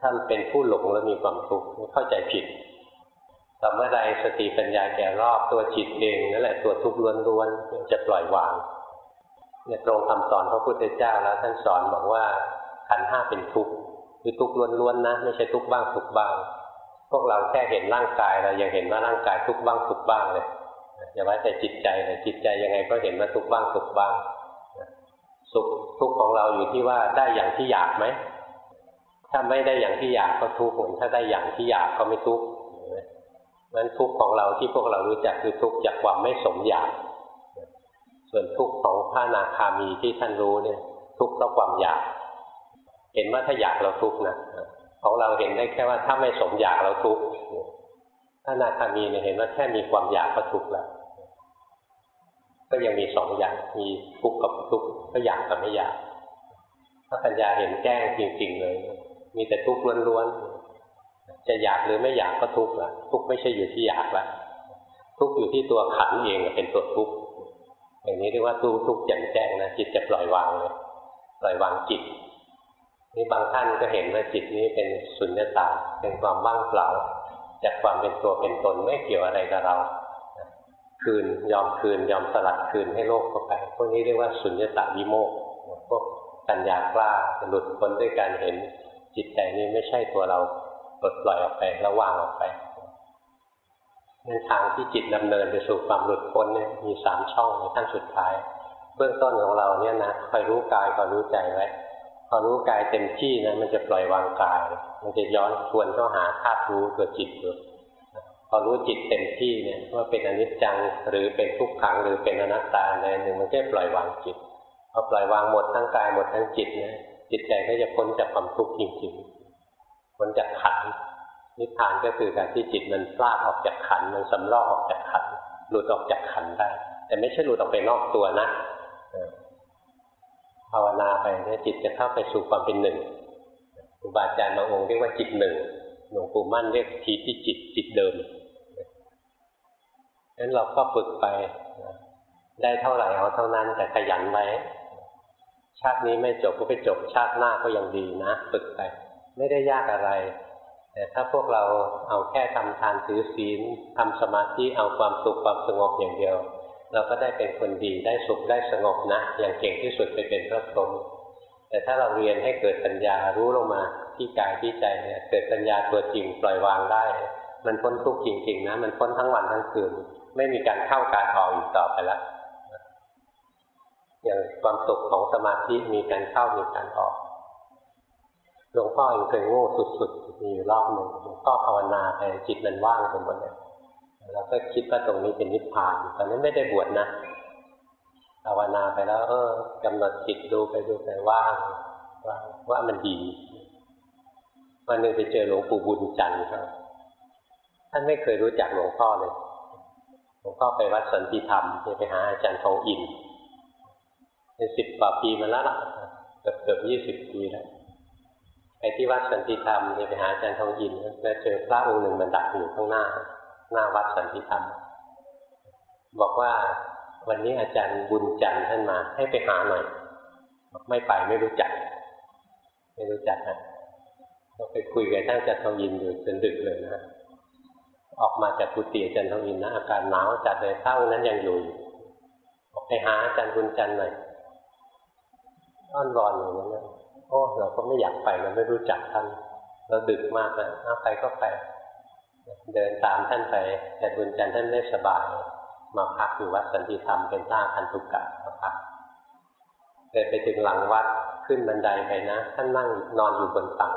ถ้าเป็นผู้หลงแล้วมีความทุกข์เข้าใจผิด ต่อเมื่อใดสติปัญญาแก่รอบตัวจิตเองนั่นแหละตัวทุกข์ล้วนๆจะปล่อยวางเนี่ยตรงคำสอนพระพุทธเจ้าแล้วท่านสอนบอกว่าขันห้าเป็นทุกข์คือทุกข์ล้วนๆนะไม่ใช่ทุกข์บ้างสุขบ้าง พวกเราแค่เห็นร่างกายเรายังเห็นว่าร่างกายทุกข์บ้างสุขบ้างเลยอย่าว่าแต่จิตใจเลยจิตใจยังไงก็เห็นว่าทุกข์บ้างสุขบ้างสุขทุกข์ของเราอยู่ที่ว่าได้อย่างที่อยากไหมถ้าไม่ได้อย่างที่อยากก็ทุกข์ถ้าได้อย่างที่อยากก็ไม่ทุกข์ นั้นทุกข์ของเราที่พวกเรารู้จักคือทุกข์จากความไม่สมอยาก ส่วนทุกข์ของพระนาคามีที่ท่านรู้เนี่ย ทุกข์เพราะความอยาก เห็นว่าถ้าอยากเราทุกข์นะของเราเห็นได้แค่ว่าถ้าไม่สมอยากเราทุกข์พระนาคามีเนี่ยเห็นว่าแค่มีความอยากก็ทุกข์แล้วก็ยังมีสองอย่างมีทุกข์กับทุกข์ก็อยากกับไม่อยากถ้าปัญญาเห็นแจ้งจริง ๆ เลย มีแต่ทุกข์ล้วนๆ จะอยากหรือไม่อยากก็ทุกข์ละทุกข์ไม่ใช่อยู่ที่อยากละทุกข์อยู่ที่ตัวขันเองเป็นตัวทุกข์อย่างนี้เรียกว่าตู้ทุกข์แจ่มแจ้งนะจิตจะปล่อยวางเลยปล่อยวางจิตนี่บางท่านก็เห็นว่าจิตนี้เป็นสุญญตาเป็นความว่างเปล่าจากความเป็นตัวเป็นตนไม่เกี่ยวอะไรกับเรา คืนยอมคืนยอมสลัดคืนให้โลกเข้าไปพวกนี้เรียกว่าสุญญตาวิโมกพวกปัญญากล้าหลุดพ้นด้วยการเห็นจิตใจนี้ไม่ใช่ตัวเรา ลดปล่อยออกไปแล้ววางออกไปงั้นทางที่จิตดำเนินไปสู่ความหลุดพ้นเนี่ยมีสามช่องในขั้นสุดท้าย เบื้องต้นของเราเนี่ยนะคอยรู้กายคอยรู้ใจไว้พอรู้กายเต็มที่นะมันจะปล่อยวางกาย มันจะย้อนทวนเข้าหาธาตุรู้ตัวจิตอยู่พอรู้จิตเต็มที่เนี่ยว่าเป็นอนิจจังหรือเป็นทุกขังหรือเป็นอนัตตาอะไรหนึ่งมันก็ปล่อยวางจิตพอปล่อยวางหมดทั้งกายหมดทั้งจิตเนี่ยจิตใจก็จะพ้นจากความทุกข์จริงๆ พ้นจากขันนิพพานก็คือการที่จิตมันพลาดออกจากขันมันสำลอกออกจากขันหลุดออกจากขันได้ แต่ไม่ใช่หลุดออกไปนอกตัวนะภาวนาไปเนี่ยจิตจะเข้าไปสู่ความเป็นหนึ่งครูบาอาจารย์บางองค์เรียกว่าจิตหนึ่งหลวงปู่มั่นเรียกทีที่จิตจิตเดิมงั้นเราก็ฝึกไปได้เท่าไหร่เอาเท่านั้นแต่ขยันไว้ชาตินี้ไม่จบก็ไปจบชาติหน้าก็ยังดีนะ ฝึกไป ไม่ได้ยากอะไร แต่ถ้าพวกเราเอาแค่ทำทานถือศีลทำสมาธิเอาความสุขความสงบอย่างเดียว เราก็ได้เป็นคนดีได้สุขได้สงบนะ อย่างเก่งที่สุดไปเป็นพระพรหมแต่ถ้าเราเรียนให้เกิดปัญญารู้ลงมาที่กายที่ใจเนี่ยเกิดปัญญาตัวจริงปล่อยวางได้ มันพ้นทุกข์จริงๆนะ มันพ้นทั้งวันทั้งคืน ไม่มีการเข้าการออกอีกต่อไปแล้วอย่างความสุขของสมาธิมีการเข้ามีการออก หลวงพ่อเองเคยโง่สุดๆ มีอยู่รอบหนึ่งหลวงพ่อภาวนาไปจิตมันว่างไปหมดเลยแล้วก็คิดว่าตรงนี้เป็นนิพพานตอนนั้นไม่ได้บวชนะภาวนาไปแล้ว เออกำหนดจิตดูไปดูไปว่างว่าว่ามันดีวันหนึ่งไปเจอหลวงปู่บุญจันทร์ครับท่านไม่เคยรู้จักหลวงพ่อเลยหลวงพ่อไปวัดสันติธรรมไปหาอาจารย์ทองอินเป็นสิบกว่าปีมาแล้วล่ะเกือบเกือบยี่สิบปีแล้ว ไปที่วัดสันติธรรมไปหาอาจารย์ทองอินแล้วเจอพระองค์หนึ่งมันดักอยู่ข้างหน้า หน้าวัดสันติธรรม บอกว่าวันนี้อาจารย์บุญจันทร์ท่านมา ให้ไปหาหน่อยไม่ไปไม่รู้จัก ไม่รู้จักนะเราไปคุยกับท่านอาจารย์ทองยินอยู่จนดึกเลยนะออกมาจากกุฏิอาจารย์ทองยินนะอาการหนาวจัดเลยเท่านั้นยังอยู่ออกไปหาอาจารย์บุญจันทร์หน่อยอ้อนวอนอย่างนั้นนะ โอ้เราก็ไม่อยากไปเราไม่รู้จักท่านเราดึกมากนะเอาไปก็ไปเดินตามท่านไป แต่บุญจันทร์ท่านไม่สบาย มาพักอยู่วัดสันติธรรมเป็นต้าพันธุกะมาพักเดินไปถึงหลังวัดขึ้นบันไดไปนะ ท่านนั่งนอนอยู่บนตัง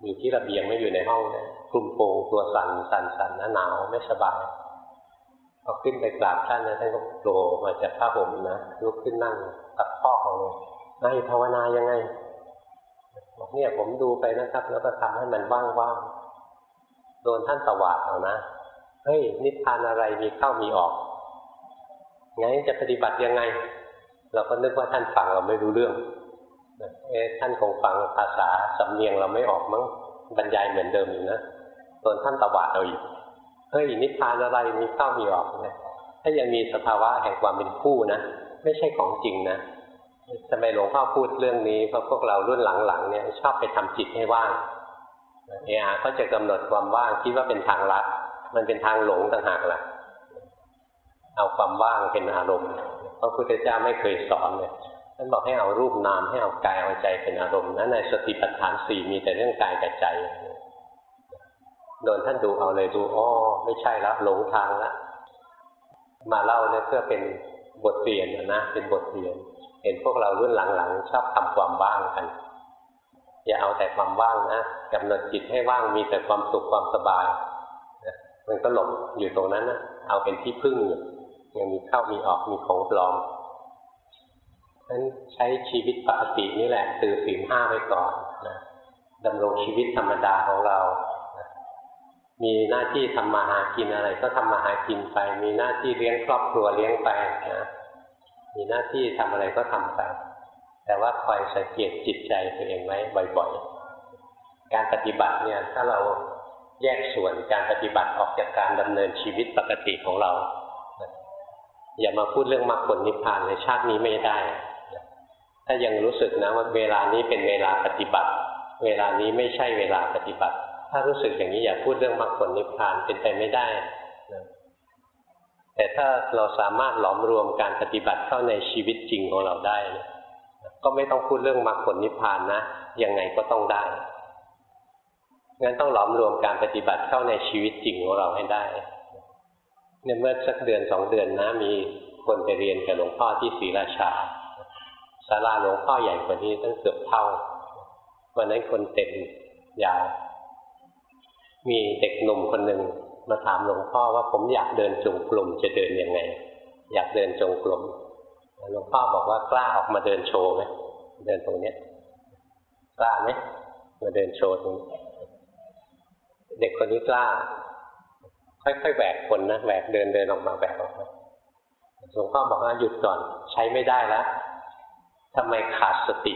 อยู่ที่ระเบียงไม่อยู่ในห้องนะคลุมโปงตัวสั่นสั่นสั่นหนาวไม่สบายพอขึ้นไปกราบท่านนะท่านก็โผล่มาจากผ้าห่มนะลุกขึ้นนั่งตัดพ่อของเลยนายภาวนายังไง บอกเนี่ยผมดูไปนะครับ แล้วก็ทำให้มันว่างๆโดนท่านตวาดเอานะเฮ้ยนิพพานอะไรมีเข้ามีออกไงจะปฏิบัติยังไง เราก็นึกว่าท่านฟังเราไม่รู้เรื่องเอ๊ะท่านคงฟังภาษาสำเนียงเราไม่ออกมั้งบรรยายเหมือนเดิมอยู่นะตนท่านตวาดเราอีกเฮ้ยนิพพานอะไรมีเข้ามีออกนะถ้ายังมีสภาวะแห่งความเป็นคู่นะไม่ใช่ของจริงนะ ทำไมหลวงพ่อพูดเรื่องนี้เพราะพวกเรารุ่นหลังๆเนี่ยชอบไปทำจิตให้ว่างเออาก็จะกำหนดความว่างคิดว่าเป็นทางลัดมันเป็นทางหลงต่างหากล่ะ เอาความว่างเป็นอารมณ์พระพุทธเจ้าไม่เคยสอนเลยท่านบอกให้เอารูปนามให้เอากายเอาใจเป็นอารมณ์นั้นในสติปัฏฐานสี่มีแต่เรื่องกายกับใจโดนท่านดูเอาเลยดูอ๋อไม่ใช่แล้วหลงทางละมาเล่าเนี่ยเพื่อเป็นบทเรียนนะเป็นบทเรียน เห็นพวกเรารุ่นหลังๆชอบทำความว่างกัน อย่าเอาแต่ความว่างนะกำหนดจิตให้ว่างมีแต่ความสุขความสบายมันก็หลบอยู่ตรงนั้นนะเอาเป็นที่พึ่งอยู่ยังมีเข้ามีออกมีของปลอมนั้นใช้ชีวิตปกตินี่แหละตือสิ่งห้าไว้ก่อนนะดำรงชีวิตธรรมดาของเรามีหน้าที่ทำมาหากินอะไร ก็ทำมาหากินไป มีหน้าที่เลี้ยงครอบครัวเลี้ยงไปนะ มีหน้าที่ทำอะไรก็ทำไปแต่ว่าคอยสังเกตจิตใจตัวเองไว้บ่อยๆ การปฏิบัติเนี่ยถ้าเราแยกส่วนการปฏิบัติออกจากการดำเนินชีวิตปกติของเรา อย่ามาพูดเรื่องมรรคผลนิพพานในชาตินี้ไม่ได้ ถ้ายังรู้สึกนะว่าเวลานี้เป็นเวลาปฏิบัติ เวลานี้ไม่ใช่เวลาปฏิบัติ ถ้ารู้สึกอย่างนี้อย่าพูดเรื่องมรรคผลนิพพานเป็นไปไม่ได้ แต่ถ้าเราสามารถหลอมรวมการปฏิบัติเข้าในชีวิตจริงของเราได้ ก็ไม่ต้องพูดเรื่องมรรคผลนิพพานนะยังไงก็ต้องได้งั้นต้องหลอมรวมการปฏิบัติเข้าในชีวิตจริงของเราให้ได้เนี่ยเมื่อสักเดือนสองเดือนนะ มีคนไปเรียนกับหลวงพ่อที่ศรีราชาศาลาหลวงพ่อใหญ่กว่านี้ตั้งเกือบเท่าวันนั้นคนเต็มยาวมีเด็กหนุ่มคนหนึ่ง มาถามหลวงพ่อว่าผมอยากเดินจงกรมจะเดินยังไง อยากเดินจงกรมหลวงพ่อบอกว่ากล้าออกมาเดินโชว์ไหมเดินตรงเนี้ยกล้าไหมมาเดินโชว์ตรงนี้เด็กคนนี้กล้า ค่อยๆแหวกคนนะแหวกเดินเดินออกมาแหวกออกมาหลวงพ่อบอกว่าหยุดก่อนใช้ไม่ได้แล้วทำไมขาดสติ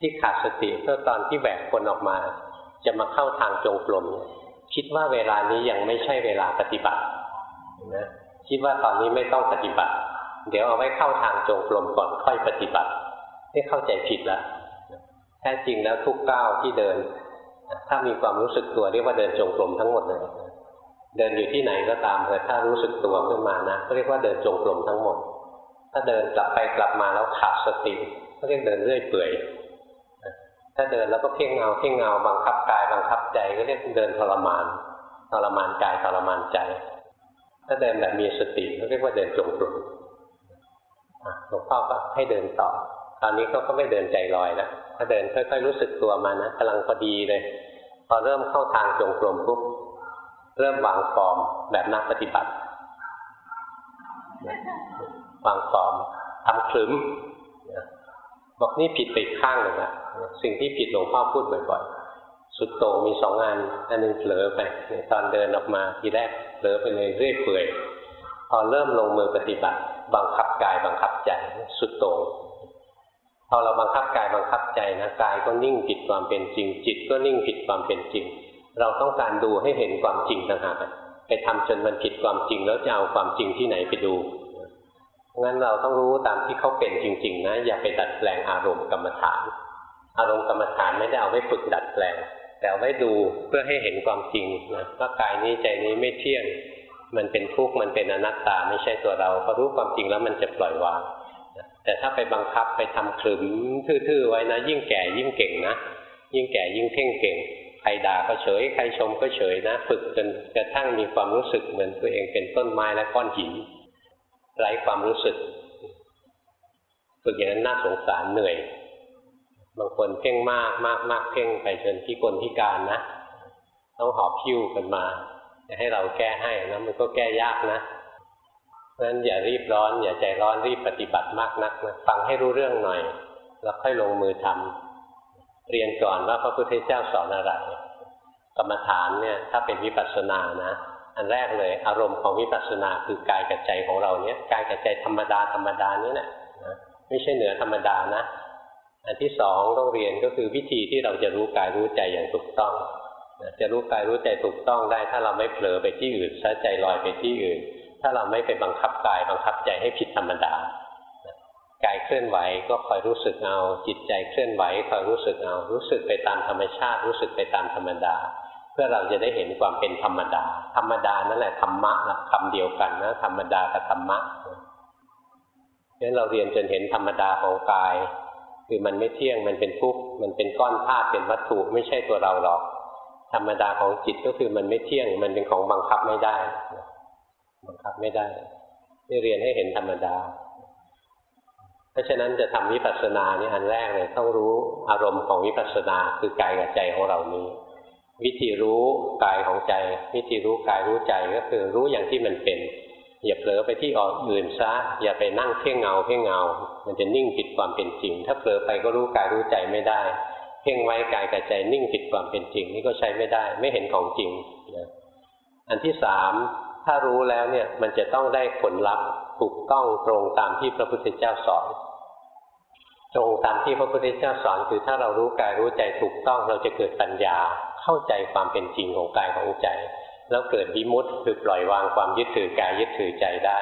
ที่ขาดสติเพราะตอนที่แหวกคนออกมา จะมาเข้าทางจงกรมเนี่ย คิดว่าเวลานี้ยังไม่ใช่เวลาปฏิบัตินะคิดว่าตอนนี้ไม่ต้องปฏิบัติ เดี๋ยวเอาไว้เข้าทางจงกรมก่อนค่อยปฏิบัตินี่เข้าใจผิดแล้วแท้จริงแล้วทุกก้าวที่เดิน ถ้ามีความรู้สึกตัวเรียกว่าเดินจงกรมทั้งหมดเลยเดินอยู่ที่ไหนก็ตามแต่ถ้ารู้สึกตัวขึ้นมานะก็เรียกว่าเดินจงกรมทั้งหมด ถ้าเดินกลับไปกลับมาแล้วขาดสติก็เรียกเดินเรื่อยเปื่อย ถ้าเดินแล้วก็เพ่งเงาเพ่งเงาบังคับกายบังคับใจก็เรียกเดินทรมานทรมานกายทรมานใจ ถ้าเดินแบบมีสติก็เรียกว่าเดินจงกรมหลวงพ่อก็ให้เดินต่อตอนนี้เขาก็ไม่เดินใจลอยแล้วถ้าเดินค่อยๆรู้สึกตัวมานะกำลังพอดีเลย พอเริ่มเข้าทางจงกรมปุ๊บเริ่มวางฟอร์มแบบนักปฏิบัติวางฟอร์มทำคลึ้ม บอกนี่ผิดไปข้างหนึ่งอะสิ่งที่ผิดหลวงพ่อพูดบ่อยๆ สุดโต่งมีสองงานอันหนึ่งเผลอไปตอนเดินออกมาทีแรกเผลอไปเลยเรื่อยเปื่อยพอเริ่มลงมือปฏิบัติ บังคับกายบังคับใจสุดโต่งพอเราบังคับกายบังคับใจนะกายก็นิ่งผิดความเป็นจริง จิตก็นิ่งผิดความเป็นจริง เราต้องการดูให้เห็นความจริงต่างหากไปทำจนมันผิดความจริงแล้วจะเอาความจริงที่ไหนไปดู งั้นเราต้องรู้ตามที่เขาเป็นจริง ๆ นะ อย่าไปดัดแปลงอารมณ์กรรมฐาน อารมณ์กรรมฐานไม่ได้เอาไว้ฝึกดัดแปลง แต่เอาไว้ดูเพื่อให้เห็นความจริงนะว่ากายนี้ใจนี้ไม่เที่ยง มันเป็นทุกข์มันเป็นอนัตตา ไม่ใช่ตัวเราพอรู้ความจริงแล้วมันจะปล่อยวางแต่ถ้าไปบังคับไปทำขลุ่มทื่อๆไว้นะ ยิ่งแก่ยิ่งเก่งนะ ยิ่งแก่ยิ่งเพ่งเก่งใครด่าก็เฉย ใครชมก็เฉยนะ ฝึกจนกระทั่งมีความรู้สึกเหมือนตัวเองเป็นต้นไม้และก้อนหิน ไร้ความรู้สึก ฝึกอย่างนั้นน่าสงสารเหนื่อย บางคนเพ่งมากมากมากเพ่งไปจนที่กลที่การนะ ต้องหอบพิ้วกันมาจะให้เราแก้ให้นะมันก็แก้ยากนะเพราะนั้นอย่ารีบร้อน อย่าใจร้อนรีบปฏิบัติมากนักนะฟังให้รู้เรื่องหน่อย แล้วค่อยลงมือทำเรียนก่อนว่าพระพุทธเจ้าสอนอะไรกรรมฐานเนี่ย ถ้าเป็นวิปัสสนานะ อันแรกเลย อารมณ์ของวิปัสสนาคือกายกับใจของเราเนี้ยกายกับใจธรรมดาธรรมดานี้แหละไม่ใช่เหนือธรรมดานะอันที่สองต้องเรียนก็คือวิธีที่เราจะรู้กายรู้ใจอย่างถูกต้องจะรู้กายรู้ใจถูกต้องได้ ถ้าเราไม่เผลอไปที่อื่นซะใจลอยไปที่อื่น ถ้าเราไม่ไปบังคับกายบังคับใจให้ผิดธรรมดากายเคลื่อนไหวก็คอยรู้สึกเอาจิตใจเคลื่อนไหวคอยรู้สึกเอารู้สึกไปตามธรรมชาติ รู้สึกไปตามธรรมดา เพื่อเราจะได้เห็นความเป็นธรรมดา ธรรมดานั่นแหละธรรมะนะคำเดียวกันนะธรรมดากับธรรมะงั้นเราเรียนจนเห็นธรรมดาของกาย คือมันไม่เที่ยงมันเป็นทุกข์มันเป็นก้อนธาตุเป็นวัตถุไม่ใช่ตัวเราหรอก ธรรมดาของจิตก็คือมันไม่เที่ยงมันเป็นของบังคับไม่ได้ บังคับไม่ได้ที่เรียนให้เห็นธรรมดา เพราะฉะนั้นจะทำวิปัสสนานี่อันแรกเลยต้องรู้อารมณ์ของวิปัสสนาคือกายกับใจของเรานี้ วิธีรู้กายของใจ วิธีรู้กายรู้ใจก็คือรู้อย่างที่มันเป็น อย่าเผลอไปที่อื่นซะอย่าไปนั่งเพ่งเงาเพ่งเงา มันจะนิ่งผิดความเป็นจริง ถ้าเผลอไปก็รู้กายรู้ใจไม่ได้ เพ่งไว้กายกับใจนิ่งผิดความเป็นจริง นี่ก็ใช้ไม่ได้ ไม่เห็นของจริงนะอันที่สามถ้ารู้แล้วเนี่ยมันจะต้องได้ผลลัพธ์ถูกต้องตรงตามที่พระพุทธเจ้าสอนตรงตามที่พระพุทธเจ้าสอนคือถ้าเรารู้กายรู้ใจถูกต้องเราจะเกิดปัญญา เข้าใจความเป็นจริงของกายของใจ แล้วเกิดวิมุตต์คือปล่อยวางความยึดถือกายยึดถือใจได้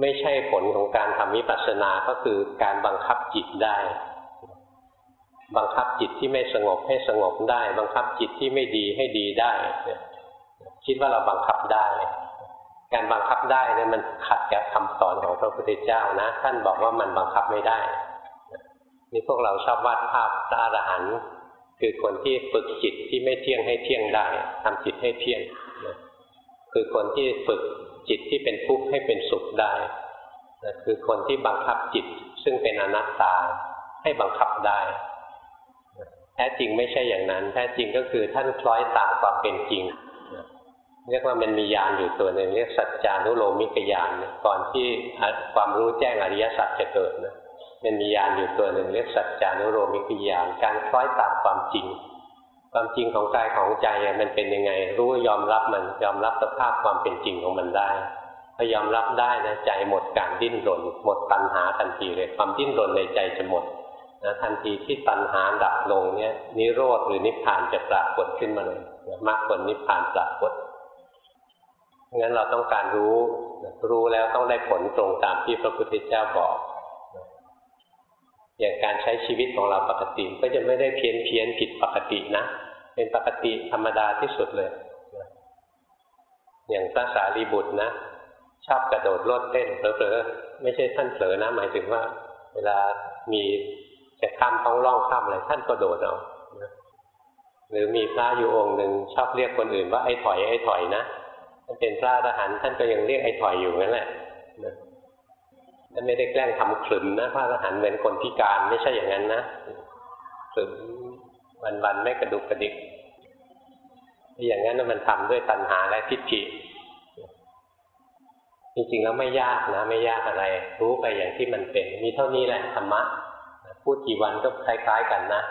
ไม่ใช่ผลของการทำวิปัสสนาก็คือการบังคับจิตได้ บังคับจิตที่ไม่สงบให้สงบได้ บังคับจิตที่ไม่ดีให้ดีได้คิดว่าเราบังคับได้การบังคับได้เนี่ยมันขัดกับคำสอนของพระพุทธเจ้านะ ท่านบอกว่ามันบังคับไม่ได้ นี่พวกเราชอบวาดภาพพระอรหันต์ คือคนที่ฝึกจิตที่ไม่เที่ยงให้เที่ยงได้ทำจิตให้เที่ยงคือคนที่ฝึกจิตที่เป็นทุกข์ให้เป็นสุขได้คือคนที่บังคับจิตซึ่งเป็นอนัตตาให้บังคับได้แท้จริงไม่ใช่อย่างนั้น แท้จริงก็คือท่านคล้อยตามความเป็นจริงเรียกว่ามันมียานอยู่ตัวหนึ่งเรียกสัจจานุโลมิกยานก่อนที่ความรู้แจ้งอริยสัจจะเกิดนะ มันมียานอยู่ตัวหนึ่งเรียกสัจจานุโลมิกยานการคล้อยตามความจริง ความจริงของกายของใจมันเป็นยังไง รู้ยอมรับมันยอมรับสภาพความเป็นจริงของมันได้พอยอมรับได้นะใจหมดการดิ้นรน หมดตัณหาทันทีเลยความดิ้นรนในใจจะหมดนะทันทีที่ตัณหาดับลงเนี่ยนิโรธหรือนิพพานจะปรากฏขึ้นมาเลยมรรคผลนิพพานปรากฏงั้นเราต้องการรู้ รู้แล้วต้องได้ผลตรงตามที่พระพุทธเจ้าบอก อย่างการใช้ชีวิตของเราปกติก็จะไม่ได้เพี้ยนเพี้ยนผิดปกตินะ เป็นปกติธรรมดาที่สุดเลย อย่างพระสารีบุตรนะ ชอบกระโดดโลดเต้นเผลอๆไม่ใช่ท่านเผลอนะ หมายถึงว่า เวลามีจะข้ามต้องล่องข้ามอะไรท่านก็โดดเอาหรือมีพระอยู่องค์หนึ่งชอบเรียกคนอื่นว่าไอ้ถอยไอ้ถอยนะท่านเป็นพระอรหันต์ท่านก็ยังเรียกไอ้ถอยอยู่นั่นแหละ ท่านไม่ได้แกล้งทำขลุ่มนะพระอรหันต์เหมือนคนพิการไม่ใช่อย่างนั้นนะขลุ่มวันๆไม่กระดุกกระดิกอย่างนั้นมันทำด้วยตัณหาและทิฏฐิจริงๆแล้วไม่ยากนะ ไม่ยากอะไร รู้ไปอย่างที่มันเป็น มีเท่านี้แหละธรรมะพูดกี่วันก็คล้ายๆกันนะ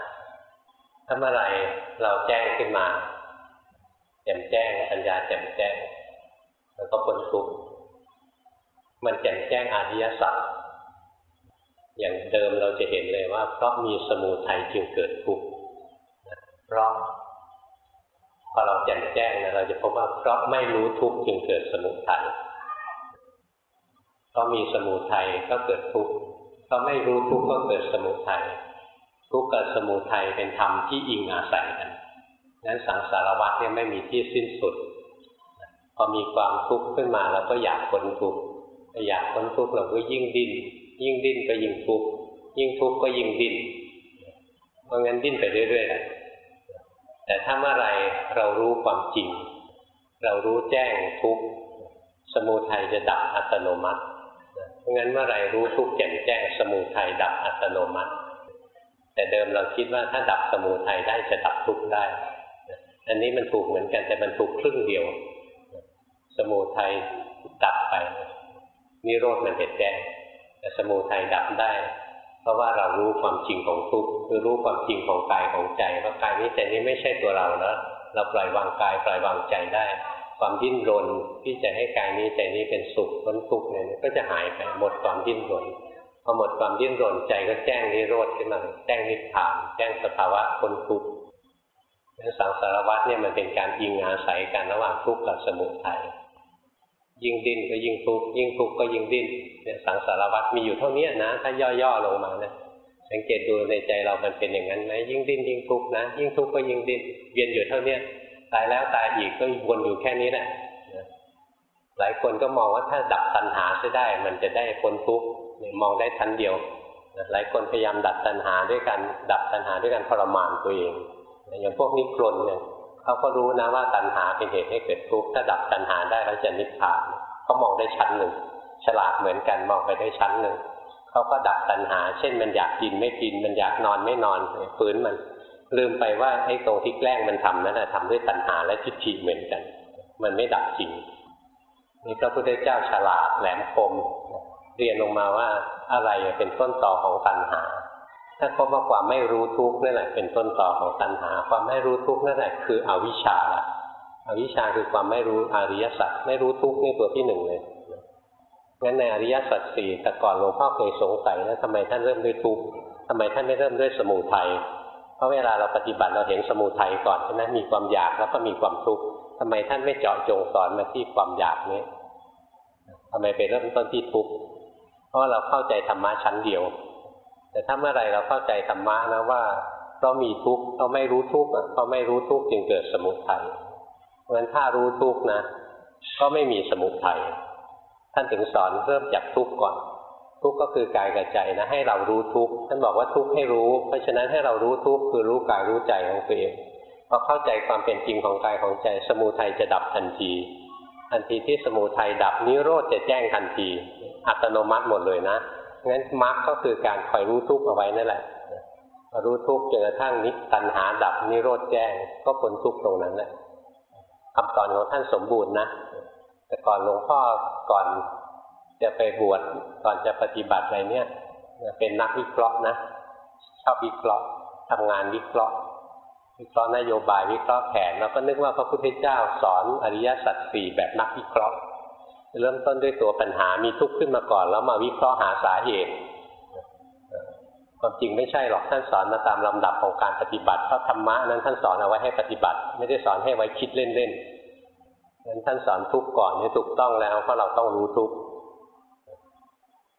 ถ้าเมื่อไรเราแจ้งขึ้นมาแจ่มแจ้งปัญญาแจ่มแจ้ง แล้วก็พ้นทุกข์ มันแจ่มแจ้งอริยสัจอย่างเดิมเราจะเห็นเลยว่า เพราะมีสมูทัยจึงเกิดทุกข์เพราะพอเราแจ่มแจ้งนะเราจะพบว่าเพราะไม่รู้ทุกข์จึงเกิดสมุทัยเพราะมีสมุทัยก็เกิดทุกข์เพราะไม่รู้ทุกข์ก็เกิดสมุทัยทุกข์กับสมุทัยเป็นธรรมที่อิงอาศัยกันนั้นสังสารวัฏเนี่ยไม่มีที่สิ้นสุด พอมีความทุกข์ขึ้นมาเราก็อยากพ้นทุกข์ อยากพ้นทุกข์เราก็ยิ่งดิ้น ยิ่งดิ้นก็ยิ่งทุกข์ยิ่งทุกข์ก็ยิ่งดิ้น เพราะงั้นดิ้นไปเรื่อยๆแต่ถ้าเมื่อไรเรารู้ความจริง เรารู้แจ้งทุกข์สมุทัยจะดับอัตโนมัติเพราะงั้นเมื่อไรรู้ทุกข์แจ่มแจ้งสมุทัยดับอัตโนมัติ แต่เดิมเราคิดว่าถ้าดับสมุทัยได้จะดับทุกข์ได้ อันนี้มันถูกเหมือนกันแต่มันถูกครึ่งเดียว สมุทัยดับไป นิโรธมันเห็นแจ้งแต่สมุทัยดับได้ เพราะว่าเรารู้ความจริงของทุกข์คือรู้ความจริงของกายของใจว่ากายนี้ใจนี้ไม่ใช่ตัวเราแล้วเราปล่อยวางกายปล่อยวางใจได้ ความดิ้นรนที่จะให้กายนี้ใจนี้เป็นสุขพ้นทุกข์เนี่ยก็จะหายไปหมดความดิ้นรนพอหมดความดิ้นรนใจก็แจ้งนิโรธขึ้นมาแจ้งนิพพาน แจ้งสภาวะพ้นทุกข์สังสารวัฏเนี่ยมันเป็นการอิงอาศัยกันระหว่างทุกข์กับสมุทัย ยิ่งดิ้นก็ยิ่งทุกข์ยิ่งทุกข์ก็ยิ่งดิ้นเนี่ยสังสารวัฏมีอยู่เท่านี้นะ ถ้าย่อๆลงมานะสังเกตดูในใจเรามันเป็นอย่างนั้นไหมยิ่งดิ้นยิ่งทุกข์นะ ยิ่งทุกข์ก็ยิ่งดิ้นเวียนอยู่เท่าเนี้ยตายแล้วตายอีกก็วนอยู่แค่นี้แหละหลายคนก็มองว่าถ้าดับตัณหาจะได้ มันจะได้พ้นทุกข์มองได้ทันเดียวหลายคนพยายามดับตัณหาด้วยการดับตัณหาด้วยการทรมานตัวเองอย่างพวกนิครนเนี่ย เขาก็รู้นะว่าตัณหาเป็นเหตุให้เกิดทุกข์ถ้าดับตัณหาได้แล้วจะนิพพานเขามองได้ชั้นหนึ่ง ฉลาดเหมือนกันมองไปได้ชั้นหนึ่งเขาก็ดับตัณหา เช่นมันอยากกินไม่กิน มันอยากนอนไม่นอนฝืนมัน ลืมไปว่าไอ้ตรงที่แกล้งมันทำนั้นนะทำด้วยตัณหาและทิฏฐิเหมือนกัน มันไม่ดับจริงนี่พระพุทธเจ้าฉลาดแหลมคมเรียนลงมาว่าอะไรเป็นต้นต่อของตัณหา ถ้าพบว่าความไม่รู้ทุกข์นั่นแหละเป็นต้นต่อของตัณหา ความไม่รู้ทุกข์นั่นแหละคืออวิชชาละอวิชชาคือความไม่รู้อริยสัจไม่รู้ทุกข์นี่ตัวที่หนึ่งเลยงั้นในอริยสัจสี่แต่ก่อนหลวงพ่อเคยสงสัยนะทำไมท่านเริ่มด้วยทุกข์ทำไมท่านไม่เริ่มด้วยสมุทัยเพราะเวลาเราปฏิบัติเราเห็นสมุทัยก่อนใช่ไหมมีความอยากแล้วก็มีความทุกข์ทำไมท่านไม่เจาะจงสอนมาที่ความอยากนี้ทำไมไปเริ่มต้นที่ทุกข์เพราะเราเข้าใจธรรมะชั้นเดียว แต่ถ้าเมื่อไรเราเข้าใจธรรมะนะว่าเพราะมีทุกข์เราไม่รู้ทุกข์เพราะไม่รู้ทุกข์จึงเกิดสมุทัยเพราะฉะนั้นถ้ารู้ทุกข์นะ ก็ไม่มีสมุทัยท่านถึงสอนเริ่มจากทุกข์ก่อน ทุกข์ก็คือกายกับใจนะ ให้เรารู้ทุกข์ท่านบอกว่าทุกข์ให้รู้ เพราะฉะนั้นให้เรารู้ทุกข์คือรู้กายรู้ใจของตัวเองพอเข้าใจความเป็นจริงของกายของใจ สมุทัยจะดับทันทีทันทีที่สมุทัยดับนิโรธจะแจ้งทันที อัตโนมัติหมดเลยนะ งั้นมรรคก็คือการคอยรู้ทุกข์เอาไว้นั่นแหละรู้ทุกข์จนกระทั่งนิตัณหาดับนิโรธแจ้ง ก็พ้นทุกข์ตรงนั้นแหละคำสอนของท่านสมบูรณ์นะแต่ก่อนหลวงพ่อก่อนจะไปบวชก่อนจะปฏิบัติอะไรเนี่ยเป็นนักวิเคราะห์นะชอบวิเคราะห์ทำงานวิเคราะห์ วิเคราะห์นโยบายวิเคราะห์แผนแล้วก็นึกว่าพระพุทธเจ้าสอนอริยสัจสี่แบบนักวิเคราะห์ เริ่มต้นด้วยตัวปัญหามีทุกข์ขึ้นมาก่อน แล้วมาวิเคราะห์หาสาเหตุความจริงไม่ใช่หรอกท่านสอนมาตามลำดับของการปฏิบัติเพราะธรรมะนั้นท่านสอนเอาไว้ให้ปฏิบัติ ไม่ได้สอนให้ไว้คิดเล่นๆนั้นท่านสอนทุกข์ก่อนนี่ถูกต้องแล้วเพราะเราต้องรู้ทุกข์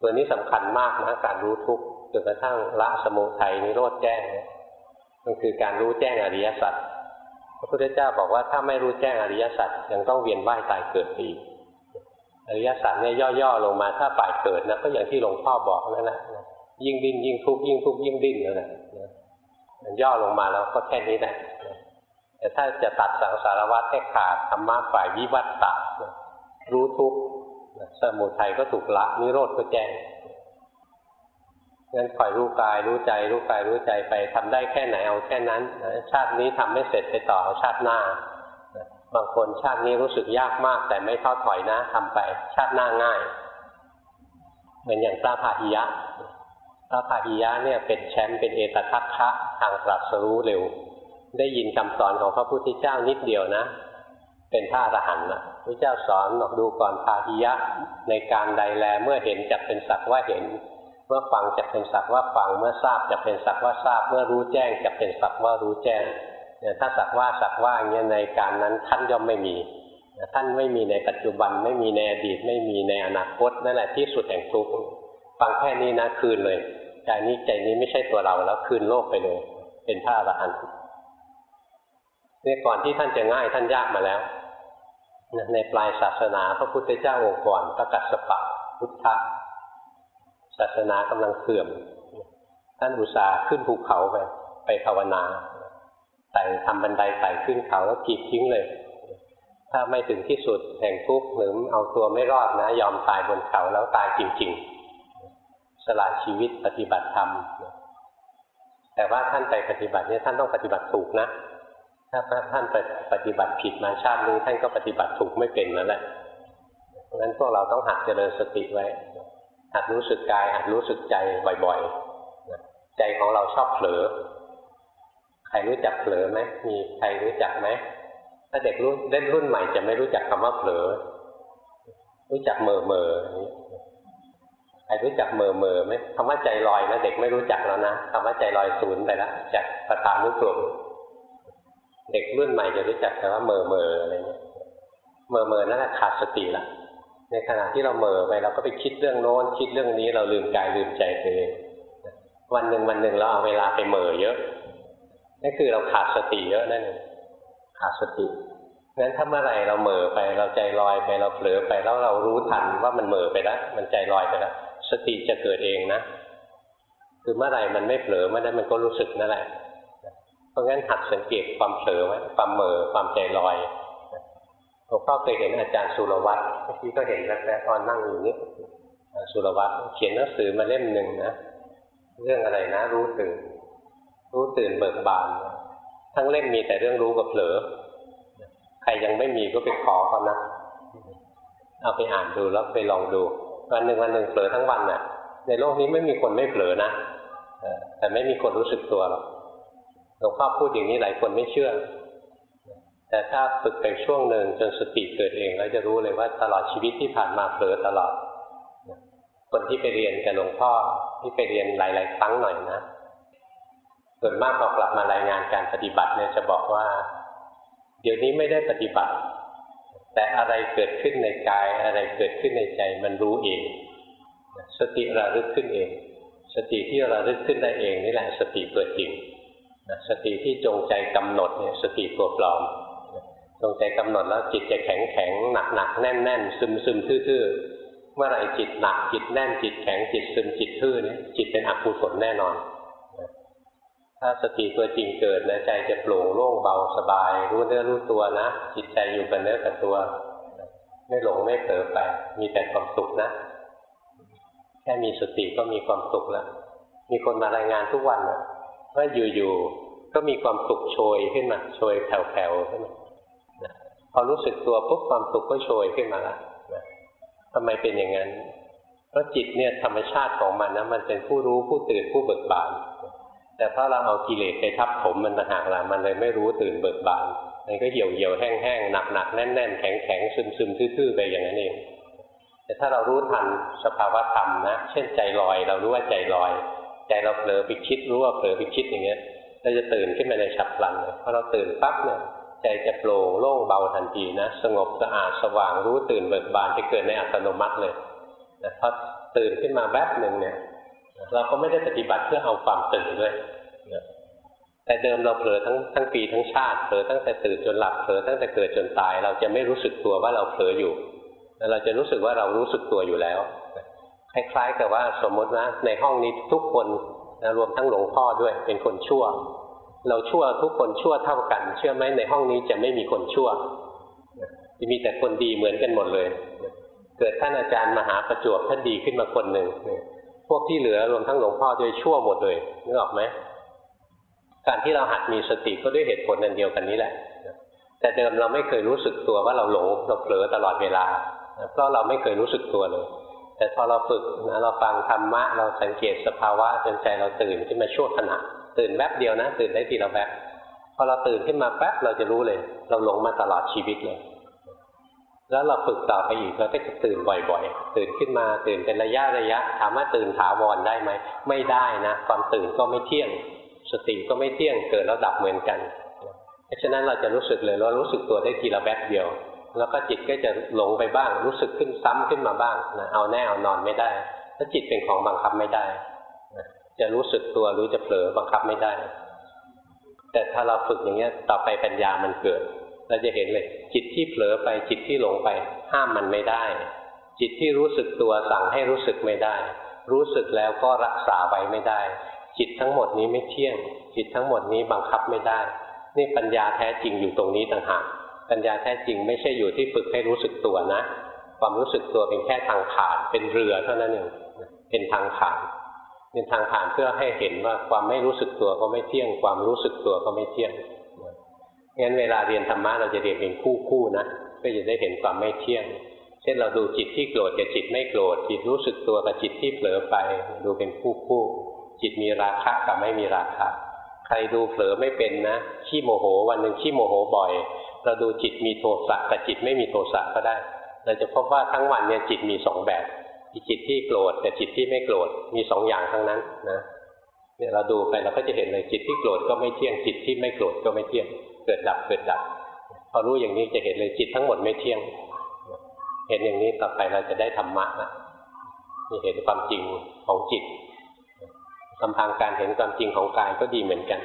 ตัวนี้สำคัญมากนะการรู้ทุกข์จนกระทั่งละสมุทัยนิโรธแจ้งมันคือการรู้แจ้งอริยสัจพระพุทธเจ้าบอกว่าถ้าไม่รู้แจ้งอริยสัจยังต้องเวียนว่ายตายเกิดอีก อริยสัจเนี่ยย่อๆลงมาถ้าฝ่ายเกิดนะก็อย่างที่หลวงพ่อบอกนั่นแหละยิ่งดิ้นยิ่งทุกข์ยิ่งทุกข์ยิ่งดิ้นนั่นแหละมันย่อลงมาแล้วก็แค่นี้แหละแต่ถ้าจะตัดสังสารวัฏให้ขาดธรรมะฝ่ายวิวัตตะรู้ทุกข์สมุทัยก็ถูกละนิโรธก็แจ้งงั้นคอยรู้กายรู้ใจ รู้กายรู้ใจไปทำได้แค่ไหนเอาแค่นั้น ชาตินี้ทำไม่เสร็จไปต่อชาติหน้า บางคนชาตินี้รู้สึกยากมาก แต่ไม่ท้อถอยนะทำไป ชาติหน้าง่าย เหมือนอย่างพระพาหิยะพระพาหิยะเนี่ยเป็นแชมป์เป็นเอตทัคคะทางตรัสรู้เร็ว ได้ยินคำสอนของพระพุทธเจ้านิดเดียวนะ เป็นพระอรหันต์นะพระเจ้าสอนบอกดูก่อนพาหิยะในการใดแลเมื่อเห็นจักเป็นสักว่าเห็นเมื่อฟังจะเป็นสักว่าฟังเมื่อทราบจะเป็นสักว่าทราบ เมื่อรู้แจ้งจะเป็นสักว่ารู้แจ้ง เนี่ยถ้าสักว่าสักว่าอย่างเงี้ยในการนั้นท่านย่อมไม่มีท่านไม่มีในปัจจุบันไม่มีในอดีตไม่มีในอนาคตนั่นแหละที่สุดแห่งทุกข์ฟังแค่นี้นะคืนเลยใจนี้ใจนี้ไม่ใช่ตัวเราแล้วคืนโลกไปเลย เป็นพระอรหันต์เนี่ยก่อนที่ท่านจะง่ายท่านยากมาแล้วในปลายศาสนาพระพุทธเจ้าองค์ก่อนพระกัสสปะพุทธะศาสนากำลังเสื่อม ท่านอุตสาห์ขึ้นภูเขาไปไปภาวนา ไต่ทำบันไดไต่ขึ้นเขาแล้วกีดทิ้งเลย ถ้าไม่ถึงที่สุดแห่งทุกข์หรือเอาตัวไม่รอดนะ ยอมตายบนเขาแล้วตายจริง ๆ สละชีวิตปฏิบัติธรรมแต่ว่าท่านไปปฏิบัติเนี่ยท่านต้องปฏิบัติถูกนะ ถ้าท่านไปปฏิบัติผิดมาชาตินี้ท่านก็ปฏิบัติถูกไม่เป็นนั่นแหละเพราะฉะนั้นพวกเราต้องหัดเจริญสติไว้หัดรู้สึกกายหัดรู้สึกใจบ่อยๆใจของเราชอบเผลอ ใครรู้จักเผลอไหมมีใครรู้จักไหมถ้าเด็กรุ่นเล่นรุ่นใหม่จะไม่รู้จักคำว่าเผลอ รู้จักเมอเมอใครรู้จักเมอเมอไหมคำว่าใจลอยนะเด็กไม่รู้จักแล้วนะคำว่าใจลอยศูนย์ไปแล้วจากประธานุกรมเด็กรุ่นใหม่จะรู้จักแต่ว่าเมอเมออะไรเงี้ยเมอเมอนั่นแหละขาดสติละในขณะที่เราเมอไปเราก็ไปคิดเรื่องโน้นคิดเรื่องนี้เราลืมกายลืมใจไปเองวันหนึ่งวันหนึ่งเราเอาเวลาไปเมอเยอะ นั่นคือเราขาดสติเยอะนั่นเองขาดสติงั้นถ้าเมื่อไรเราเหม่อไปเราใจลอยไปเราเผลอไปแล้วเรารู้ทันว่ามันเหม่อไปแล้วมันใจลอยไปแล้วสติจะเกิดเองนะคือเมื่อไรมันไม่เผลอเมื่อนั้นมันก็รู้สึกนั่นแหละเพราะงั้นหัดสังเกตความเผลอไว้ความเหม่อความใจลอยหลวงพ่อเคยเห็นอาจารย์สุรวัตรเมื่อกี้ก็เห็นแล้วแตอนนั่งอยู่นี่สุรวัตรเขียนหนังสือมาเล่มหนึ่งนะเรื่องอะไรนะรู้ตื่น รู้ตื่นเบิกบาน ทั้งเล่มมีแต่เรื่องรู้กับเผลอ ใครยังไม่มีก็ไปขอเขานะ เอาไปอ่านดูแล้วไปลองดู วันหนึ่งวันหนึ่งเผลอทั้งวันน่ะ ในโลกนี้ไม่มีคนไม่เผลอนะแต่ไม่มีคนรู้สึกตัวหรอกหลวงพ่อพูดอย่างนี้หลายคนไม่เชื่อ แต่ถ้าฝึกไปช่วงหนึ่งจนสติเกิดเองแล้วจะรู้เลยว่าตลอดชีวิตที่ผ่านมาเผลอตลอด คนที่ไปเรียนกับหลวงพ่อที่ไปเรียนหลาย ๆ ครั้งหน่อยนะ ส่วนมากพอกลับมารายงานการปฏิบัติเนี่ยจะบอกว่า เดี๋ยวนี้ไม่ได้ปฏิบัติ แต่อะไรเกิดขึ้นในกาย อะไรเกิดขึ้นในใจมันรู้เอง สติระลึกขึ้นเอง สติที่ระลึกขึ้นได้เองนี่แหละสติเกิดจริงสติที่จงใจกำหนดเนี่ยสติตัวปลอมจงใจกำหนดแล้วจิตจะแข็งแข็งหนักหนักแน่นแน่นซึมซึมทื่อๆเมื่อไรจิตหนักจิตแน่นจิตแข็งจิตซึมจิตทื่อเนี่ยจิตเป็นอกุศลแน่นอน ถ้าสติตัวจริงเกิดนะใจจะโปร่งโล่งเบาสบาย รู้เนื้อรู้ตัวนะ จิตใจอยู่กับเนื้อกับตัว ไม่หลงไม่เผลอไป มีแต่ความสุขนะ แค่มีสติก็มีความสุขแล้ว มีคนมารายงานทุกวันนะว่าอยู่ๆก็มีความสุขโชยขึ้นมาโชยแผ่วๆขึ้นมาพอรู้สึกตัวปุ๊บความสุขก็โชยขึ้นมาแล้วทำไมเป็นอย่างนั้น เพราะจิตเนี่ยธรรมชาติของมันนะมันเป็นผู้รู้ผู้ตื่นผู้เบิกบาน แต่ถ้าเราเอากิเลสไปทับถมมันต่างหากละมันเลยไม่รู้ตื่นเบิกบานมันก็เหี่ยวเหี่ยวแห้งแห้งหนักหนักแน่นแน่นแข็งแข็งซึมซึมทื่อๆไปอย่างนั้นเอง แต่ถ้าเรารู้ทันสภาวะธรรมนะ เช่นใจลอย เรารู้ว่าใจลอย ใจเราเผลอไปคิดรู้ว่าเผลอไปคิดอย่างเงี้ย เราจะตื่นขึ้นมาในฉับพลันเลยพอเราตื่นปั๊บเนี่ยใจจะโปร่งโล่งเบาทันทีนะ สงบสะอาดสว่างรู้ตื่นเบิกบานจะเกิดในอัตโนมัติเลยนะพอตื่นขึ้นมาแวบหนึ่งเนี่ย เราก็ไม่ได้ปฏิบัติเพื่อเอาความตื่นด้วยแต่เดิมเราเผลอทั้งทั้งปีทั้งชาติเผลอตั้งแต่ตื่นจนหลับเผลอตั้งแต่เกิดจนตาย เราจะไม่รู้สึกตัวว่าเราเผลออยู่เราจะรู้สึกว่าเรารู้สึกตัวอยู่แล้ว คล้ายๆกับว่าสมมตินะในห้องนี้ทุกคนนะรวมทั้งหลวงพ่อด้วยเป็นคนชั่ว เราชั่วทุกคนชั่วเท่ากัน เชื่อไหมในห้องนี้จะไม่มีคนชั่วจะมีแต่คนดีเหมือนกันหมดเลย เกิดท่านอาจารย์มหาประจวบท่านดีขึ้นมาคนหนึ่ง พวกที่เหลือรวมทั้งหลวงพ่อด้วยชั่วหมดเลยนึกออกไหมการที่เราหัดมีสติก็ด้วยเหตุผลนันเดียวกันนี้แหละ แต่เดิมเราไม่เคยรู้สึกตัวว่าเราหลงเราเผลอตลอดเวลา เพราะเราไม่เคยรู้สึกตัวเลย แต่พอเราฝึกนะเราฟังธรรมะเราสังเกตสภาวะจนใจเราตื่นขึ้นมาชั่วขณะตื่นแวบเดียวนะ ตื่นได้ทีละแวบพอเราตื่นขึ้นมาแป๊บเราจะรู้เลย เราหลงมาตลอดชีวิตเลย แล้วเราฝึกต่อไปอีกเราก็จะตื่นบ่อยๆ ตื่นขึ้นมาตื่นเป็นระยะระยะถามว่าตื่นถาวรได้ไหมไม่ได้นะความตื่นก็ไม่เที่ยง สติก็ไม่เที่ยงเกิดแล้วดับเหมือนกันเพราะฉะนั้นเราจะรู้สึกเลยว่ารู้สึกตัวได้ทีละแวบเดียว แล้วก็จิตก็จะหลงไปบ้าง รู้สึกขึ้นซ้ำขึ้นมาบ้างนะเอาแน่เอานอนไม่ได้ถ้าจิตเป็นของบังคับไม่ได้จะรู้สึกตัวหรือจะเผลอบังคับไม่ได้ แต่ถ้าเราฝึกอย่างเงี้ยต่อไปปัญญามันเกิด เราจะเห็นเลยจิตที่เผลอไปจิตที่หลงไป ห้ามมันไม่ได้ จิตที่รู้สึกตัวสั่งให้รู้สึกไม่ได้ รู้สึกแล้วก็รักษาไว้ไม่ได้ จิตทั้งหมดนี้ไม่เที่ยง จิตทั้งหมดนี้บังคับไม่ได้ นี่ปัญญาแท้จริงอยู่ตรงนี้ต่างหากปัญญาแท้จริงไม่ใช่อยู่ที่ฝึกให้รู้สึกตัวนะ ความรู้สึกตัวเป็นแค่ทางผ่านเป็นเรือเท่านั้นเองเป็นทางผ่านเป็นทางผ่านเพื่อให้เห็นว่าความไม่รู้สึกตัวก็ไม่เที่ยง ความรู้สึกตัวก็ไม่เที่ยง งั้นเวลาเรียนธรรมะเราจะเรียนเป็นคู่คู่นะก็จะได้เห็นความไม่เที่ยง เช่นเราดูจิตที่โกรธกับจิตไม่โกรธ จิตรู้สึกตัวกับจิตที่เผลอไป ดูเป็นคู่คู่จิตมีราคะกับไม่มีราคะใครดูเผลอไม่เป็นนะขี้โมโห วันหนึ่งขี้โมโหบ่อย เราดูจิตมีโทสะกับจิตไม่มีโทสะก็ได้ เราจะพบว่าทั้งวันเนี่ยจิตมีสองแบบจิตที่โกรธแต่จิตที่ไม่โกรธมีสองอย่างทั้งนั้นนะเนี่ยเราดูไปเราก็จะเห็นเลยจิตที่โกรธก็ไม่เที่ยงจิตที่ไม่โกรธก็ไม่เที่ยง กิดดับเกิดดับ พอรู้อย่างนี้จะเห็นเลยจิตทั้งหมดไม่เที่ยง เห็นอย่างนี้ต่อไปเราจะได้ธรรมะนะมีเห็นความจริงของจิตลำพังการเห็นความจริงของกายก็ดีเหมือนกัน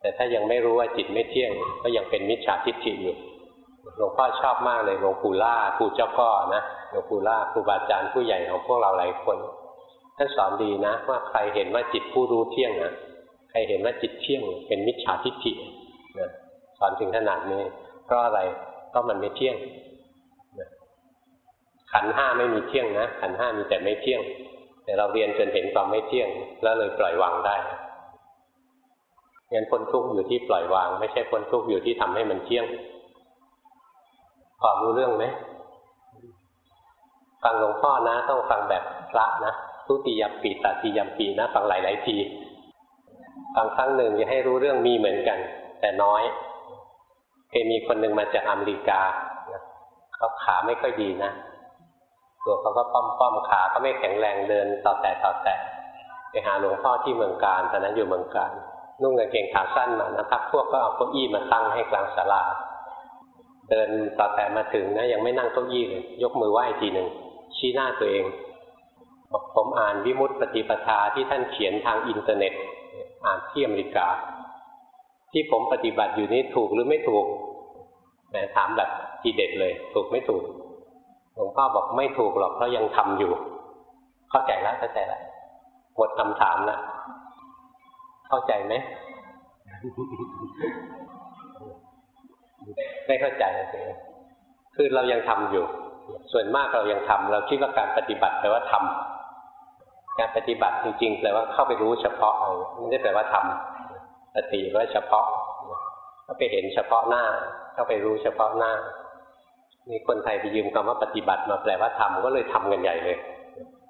แต่ถ้ายังไม่รู้ว่าจิตไม่เที่ยง ก็ยังเป็นมิจฉาทิฏฐิอยู่หลวงพ่อชอบมากเลยหลวงปู่ล่าครูเจ้าพ่อนะหลวงปู่ล่าครูบาอาจารย์ผู้ใหญ่ของพวกเราหลายคนท่านสอนดีนะ ว่าใครเห็นว่าจิตผู้รู้เที่ยงนะใครเห็นว่าจิตเที่ยง เป็นมิจฉาทิฏฐิ สอนถึงขนาดนี้ เพราะอะไรเพราะมันไม่เที่ยงขันห้าไม่มีเที่ยงนะขันห้ามีแต่ไม่เที่ยง แต่เราเรียนจนเห็นความไม่เที่ยง แล้วเลยปล่อยวางได้งั้นพ้นทุกข์อยู่ที่ปล่อยวาง ไม่ใช่พ้นทุกข์อยู่ที่ทำให้มันเที่ยงพอรู้เรื่องไหมฟังหลวงพ่อนะ ต้องฟังแบบพระนะทุติยมปีตติยมปีนะฟังหลายๆทีฟังครั้งหนึ่งจะให้รู้เรื่องมีเหมือนกัน แต่น้อย เคยมีคนหนึ่งมาจากอเมริกาเขาขาไม่ค่อยดีนะ ตัวเขาก็ป้อมป้อมขาก็ไม่แข็งแรงเดินต่อแต่ต่อแต่ไปหาหลวงพ่อที่เมืองการตอนนั้นอยู่เมืองการนุ่งกางเกงขาสั้นมานะพักพวกก็เอาเก้าอี้มาตั้งให้กลางศาลาเดินต่อแต่มาถึงนะยังไม่นั่งเก้าอี้เลยยกมือไหว้ทีหนึ่งชี้หน้าตัวเองบอกผมอ่านวิมุตติปฏิปทาที่ท่านเขียนทางอินเทอร์เน็ต อ่านที่อเมริกา ที่ผมปฏิบัติอยู่นี้ถูกหรือไม่ถูกแหมถามแบบทีเด็ดเลย ถูกไม่ถูกหลวงพ่อบอกไม่ถูกหรอกเพราะยังทำอยู่ เข้าใจแล้วเข้าใจแล้วหมดคำถามแล้วเข้าใจไหมไม่เข้าใจคือเรายังทำอยู่ ส่วนมากเรายังทำเราคิดว่าการปฏิบัติแปลว่าทำการปฏิบัติจริงๆแปลว่าเข้าไปรู้เฉพาะไม่ได้แปลว่าทำ สติว่าเฉพาะก็ไปเห็นเฉพาะหน้าเข้าไปรู้เฉพาะหน้ามีคนไทยไปยืมคำว่าปฏิบัติมาแปลว่าทำก็เลยทำกันใหญ่เลย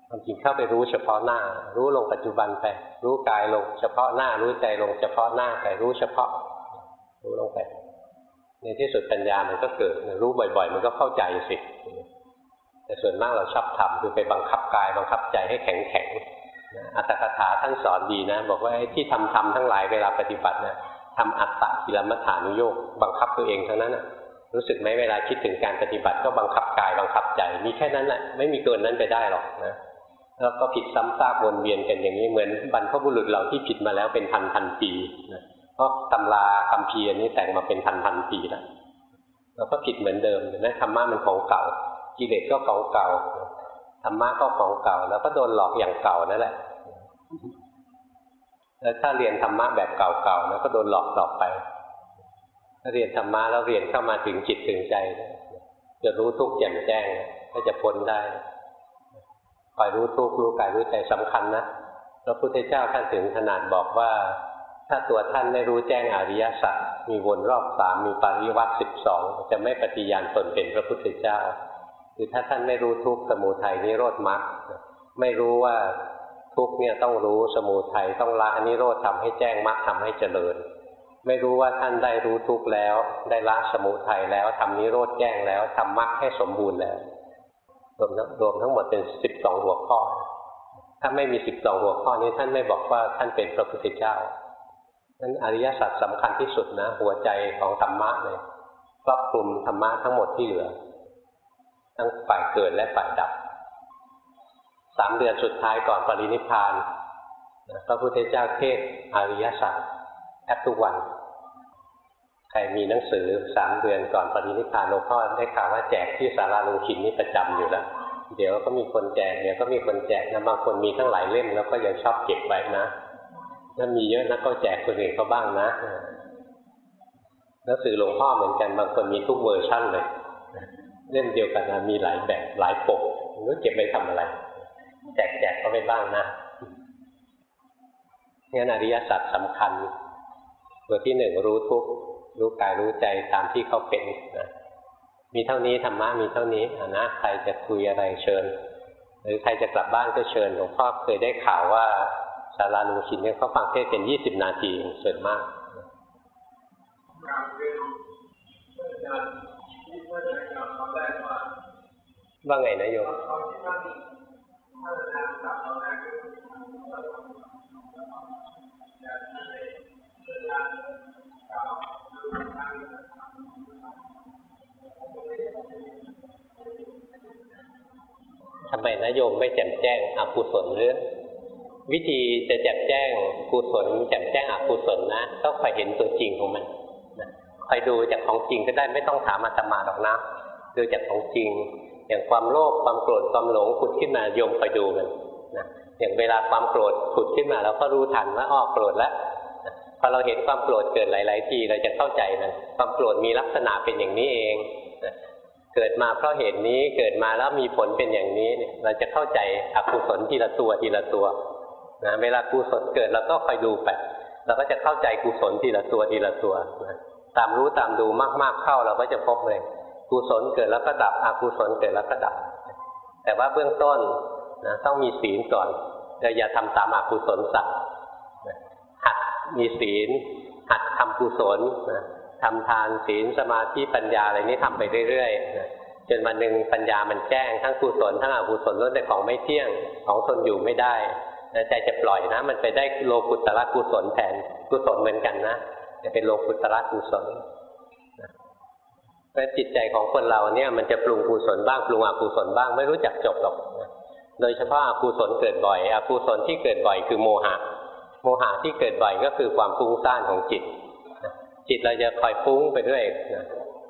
ความจริงเข้าไปรู้เฉพาะหน้า รู้ลงปัจจุบันไป รู้กายลงเฉพาะหน้า รู้ใจลงเฉพาะหน้าไปรู้เฉพาะ รู้ลงไป ในที่สุดปัญญามันก็เกิด รู้บ่อย ๆ มันก็เข้าใจสิแต่ส่วนมากเราชอบทำคือไปบังคับกายบังคับใจให้แข็งแข็ง อัตถกถาท่านสอนดีนะ บอกว่าที่ทำทำทั้งหลายเวลาปฏิบัติเนี่ยทำอัตตะกิลมัฐานุโยกบังคับตัวเองทั้งนั้นนะรู้สึกไหมเวลาคิดถึงการปฏิบัติก็บังคับกายบังคับใจ มีแค่นั้นแหละไม่มีเกินนั้นไปได้หรอกนะแล้วก็ผิดซ้ำซากวนเวียนกันอย่างนี้เหมือนบรรพบุรุษเราที่ผิดมาแล้วเป็นพันพันปีนะเพราะตำราคำเพียนี้แต่งมาเป็นพันพันปีแล้วเราก็ผิดเหมือนเดิมนะธรรมะมันของเก่ากิเลสก็ของเก่า ธรรมะก็ของเก่า แล้วก็โดนหลอกอย่างเก่านั่นแหละ แล้วถ้าเรียนธรรมะแบบเก่าๆแล้วก็โดนหลอกต่อไปถ้าเรียนธรรมะแล้วเรียนเข้ามาถึงจิตถึงใจ จะรู้ทุกข์แจ่มแจ้งก็จะพ้นได้คอยรู้ทุกข์รู้กายรู้ใจสำคัญนะพระพุทธเจ้าท่านถึงขนาดบอกว่า ถ้าตัวท่านไม่รู้แจ้งอริยสัจมีวนรอบสามมีปริวัติสิบสองจะไม่ปฏิญาณตนเป็นพระพุทธเจ้า คือถ้าท่านไม่รู้ทุกสมุทัยนิโรธมรรคไม่รู้ว่าทุกเนี่ยต้องรู้สมุทัยต้องละนิโรธทำให้แจ้งมรรคทำให้เจริญ ไม่รู้ว่าท่านได้รู้ทุกแล้ว ได้ละสมุทัยแล้วทำนิโรธแจ้งแล้วทำมรรคให้สมบูรณ์แล้วรวมรวมทั้งหมดเป็นสิบสองหัวข้อ ถ้าไม่มีสิบสองหัวข้อนี้ท่านไม่บอกว่าท่านเป็นพระพุทธเจ้านั้นอริยสัจสำคัญที่สุดนะ หัวใจของธรรมะเลยครอบคลุมธรรมะทั้งหมดที่เหลือ ทั้งฝ่ายเกิดและฝ่ายดับสามเดือนสุดท้ายก่อนปรินิพานพระพุทธเจ้าเทศอริยสัจแทบทุกวัน ใครมีหนังสือสามเดือนก่อนปรินิพานหลวงพ่อได้ข่าวว่าแจกที่ศาลาลุงชินนี่ประจำอยู่แล้ว เดี๋ยวก็มีคนแจกเดี๋ยวก็มีคนแจกนะบางคนมีทั้งหลายเล่มแล้วก็ยังชอบเก็บไว้นะถ้ามีเยอะนะก็แจกคนอื่นเขาบ้างนะหนังสือหลวงพ่อเหมือนกันบางคนมีทุกเวอร์ชั่นเลย เล่มเดียวกันนะมีหลายแบบหลายปกรู้เก็บไปทำอะไร แจกแจกเขาไปบ้างนะงั้นอริยสัจสำคัญ ตัวที่หนึ่งรู้ทุกรู้กายรู้ใจตามที่เขาเป็นนะมีเท่านี้ธรรมะมีเท่านี้นะใครจะคุยอะไรเชิญ หรือใครจะกลับบ้านก็เชิญหลวงพ่อเคยได้ข่าวว่าศาลาลุงชินเนี่ยเขาฟังเทศเป็นยี่สิบนาทีส่วนมาก ว่าไงนะโยมทำไมนะโยมไม่แจ่มแจ้งอกุศลหรือวิธีจะแจ่มแจ้งกุศลแจ่มแจ้งอกุศลนะต้องคอยเห็นตัวจริงของมันคอยดูจากของจริงก็ได้ไม่ต้องถามอาตมาหรอกนะดูจากของจริง อย่างความโลภความโกรธความหลงผุดขึ้นมาโยมคอยดูมันนะอย่างเวลาความโกรธผุดขึ้นมาเราก็รู้ทันว่าอ้อโกรธแล้วพอเราเห็นความโกรธเกิดหลาย ๆ ทีเราจะเข้าใจมันความโกรธมีลักษณะเป็นอย่างนี้เองเกิดมาเพราะเหตุนี้เกิดมาแล้วมีผลเป็นอย่างนี้เราจะเข้าใจอกุศลทีละตัวทีละตัวนะเวลากุศลเกิดเราก็คอยดูไปเราก็จะเข้าใจกุศลทีละตัวทีละตัวนะตามรู้ตามดูมาก ๆ เข้าเราก็จะพบเลย กุศลเกิดแล้วก็ดับอกุศลเกิดแล้วก็ดับ แต่ว่าเบื้องต้นนะต้องมีศีลก่อนเราอย่าทำตามอกุศลสัตว์หัดมีศีล หัดทำกุศลนะทำทานศีลสมาธิปัญญาอะไรนี้ทำไปเรื่อยๆนะจนวันหนึ่งปัญญามันแจ้ง ทั้งกุศลทั้งอกุศลล้วนแต่ของไม่เที่ยงของทนอยู่ไม่ได้ใจจะปล่อยนะ มันไปได้โลกุตระกุศลแทนกุศลเหมือนกันนะจะเป็นโลกุตระกุศล เพราะจิตใจของคนเราเนี่ยมันจะปรุงกุศลบ้างปรุงอกุศลบ้างไม่รู้จักจบหรอกโดยเฉพาะอกุศลเกิดบ่อยอกุศลที่เกิดบ่อยคือโมหะ โมหะที่เกิดบ่อยก็คือความฟุ้งซ่านของจิต จิตเราจะคอยฟุ้งไปเรื่อย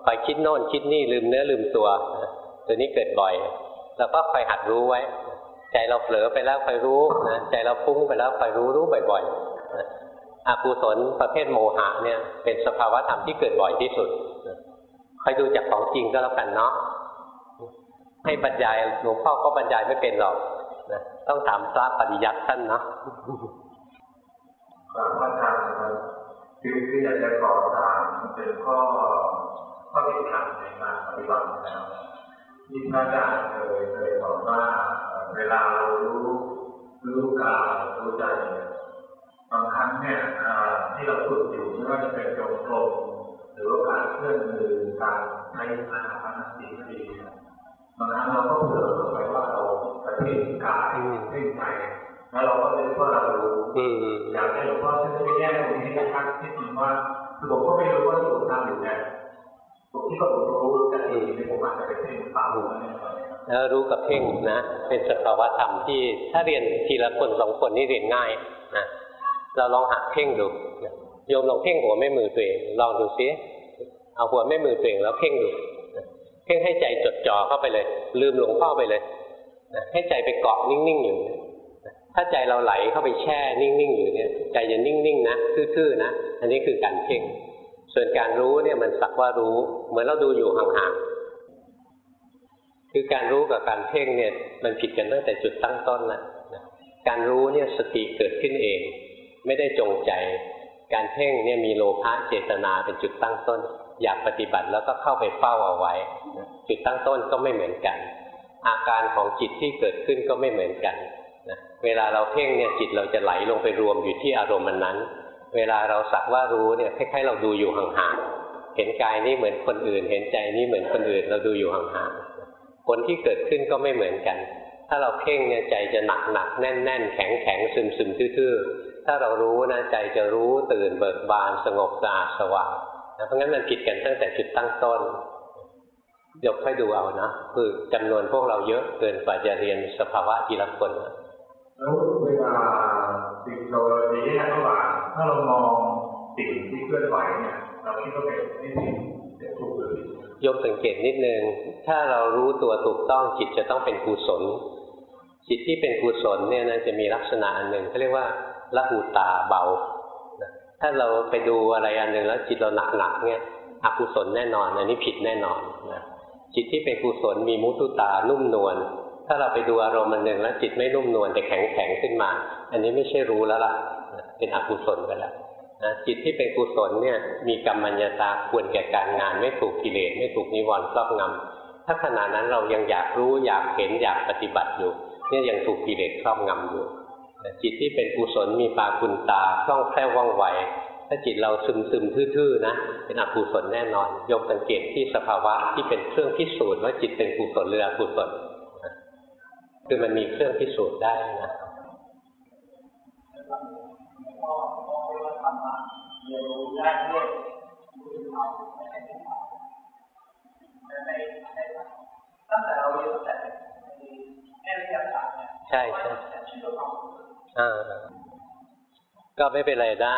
คอยคิดโน่นคิดนี่ลืมเนื้อลืมตัว ตัวนี้เกิดบ่อยเราก็คอยหัดรู้ไว้ ใจเราเผลอไปแล้วคอยรู้นะใจเราฟุ้งไปแล้วคอยรู้รู้บ่อยๆอกุศลประเภทโมหะเนี่ยเป็นสภาวะธรรมที่เกิดบ่อยที่สุด คอยดูจากของจริงก็แล้วกันเนาะให้บรรยายหลวงพ่อก็บรรยายไม่เป็นหรอกนะต้องถามพระปฏิยัติท่านเนาะกราบพระอาจารย์นะครับคือคืออยากจะขอถามเป็นข้อข้อติดขัดในการปฏิบัตินะครับที่พระอาจารย์เคยเคยบอกว่าเวลาเรารู้รู้กายรู้ใจบางครั้งเนี่ยที่เราฝึกอยู่ไม่ว่าจะเป็นจงกรม หรือว่าการเคลื่อนมือการใช้อาหารสีดีบางครั้งเราก็เผลอไปว่าเราปฏิบัติกายเพ่งใจแล้วเราก็เลยว่าเรารู้อยากให้หลวงพ่อช่วยแยกตรงนี้นะครับที่จริงว่าคือผมก็ไม่รู้ว่าที่ผมทำอยู่เนี่ยผมที่ก็ผมรู้แต่ที่ผมอาจจะไปเพ่งเปล่าแล้วรู้กับเพ่งนะ เป็นสภาวะธรรมที่ถ้าเรียนทีละคนสองคนนี่เรียนง่ายนะเราลองหัดเพ่งดูโยมลองเพ่งหัวไม่มือตัวเองลองดูซิ เอาหัวไม่มือตัวเองแล้วเพ่งดูเพ่งให้ใจจดจ่อเข้าไปเลย ลืมหลวงพ่อไปเลยให้ใจไปเกาะนิ่งๆอยู่ถ้าใจเราไหลเข้าไปแช่นิ่งๆอยู่เนี่ยใจจะนิ่งๆนะทื่อๆนะอันนี้คือการเพ่งส่วนการรู้เนี่ยมันสักว่ารู้ เหมือนเราดูอยู่ห่างๆคือการรู้กับการเพ่งเนี่ย มันผิดกันตั้งแต่จุดตั้งต้นละการรู้เนี่ยสติเกิดขึ้นเอง ไม่ได้จงใจ การเพ่งเนี่ยมีโลภะเจตนาเป็นจุดตั้งต้น อยากปฏิบัติแล้วก็เข้าไปเฝ้าเอาไว้ จุดตั้งต้นก็ไม่เหมือนกัน อาการของจิตที่เกิดขึ้นก็ไม่เหมือนกันนะเวลาเราเพ่งเนี่ยจิตเราจะไหลลงไปรวมอยู่ที่อารมณ์มันนั้น เวลาเราสักว่ารู้เนี่ยคล้ายๆเราดูอยู่ห่างๆเห็นกายนี่เหมือนคนอื่น เห็นใจนี่เหมือนคนอื่นเราดูอยู่ห่างๆผลที่เกิดขึ้นก็ไม่เหมือนกัน ถ้าเราเพ่งเนี่ยใจจะหนักหนักแน่นแน่นแข็งแข็งซึมซึมทื่อๆถ้าเรารู้นะใจจะรู้ตื่นเบิกบานสงบสะอาดสว่าง เพราะงั้นมันผิดกันตั้งแต่จุดตั้งต้นยกค่อยดูเอานะคือจำนวนพวกเราเยอะเกินกว่าจะเรียนสภาวะทีละคนนะแล้วเวลาสิ่งเราจะแยกระหว่างถ้าเรามองสิ่งที่เคลื่อนไหวเนี่ยเราคิดว่าเป็นสิ่งเป็นถูกหรือยกสังเกตนิดนึง ถ้าเรารู้ตัวถูกต้องจิตจะต้องเป็นกุศล จิตที่เป็นกุศลเนี่ยนะจะมีลักษณะอันหนึ่งเขาเรียกว่าละหูตาเบา ถ้าเราไปดูอะไรอันหนึ่งแล้วจิตเราหนักๆเนี่ยอกุศลแน่นอน อันนี้ผิดแน่นอนนะจิตที่เป็นกุศลมีมุทุตานุ่มนวลถ้าเราไปดูอารมณ์มันหนึ่งแล้วจิตไม่นุ่มนวลแต่แข็งแข็งขึ้นมา อันนี้ไม่ใช่รู้แล้วล่ะเป็นอกุศลไปแล้วนะจิตที่เป็นกุศลเนี่ยมีกรรมัญญาตาควรแก่การงาน ไม่ถูกกิเลสไม่ถูกนิวรณ์ครอบงำถ้าขณะนั้นเรายังอยากรู้อยากเห็นอยากปฏิบัติอยู่เนี่ยยังถูกกิเลสครอบงำอยู่ จิตที่เป็นกุศลมีปาคุณตาคล่องแคล่วว่องไวถ้าจิตเราซึมซึมทื่อๆนะเป็นอกุศลแน่นอนยกสังเกตที่สภาวะที่เป็นเครื่องพิสูจน์ว่าจิตเป็นกุศลหรืออกุศลคือมันมีเครื่องพิสูจน์ได้นะตั้งแต่เราเรียนแต่ในวิทยาศาสตร์เนี่ยใช่ใช่ ก็ไม่เป็นไรนะ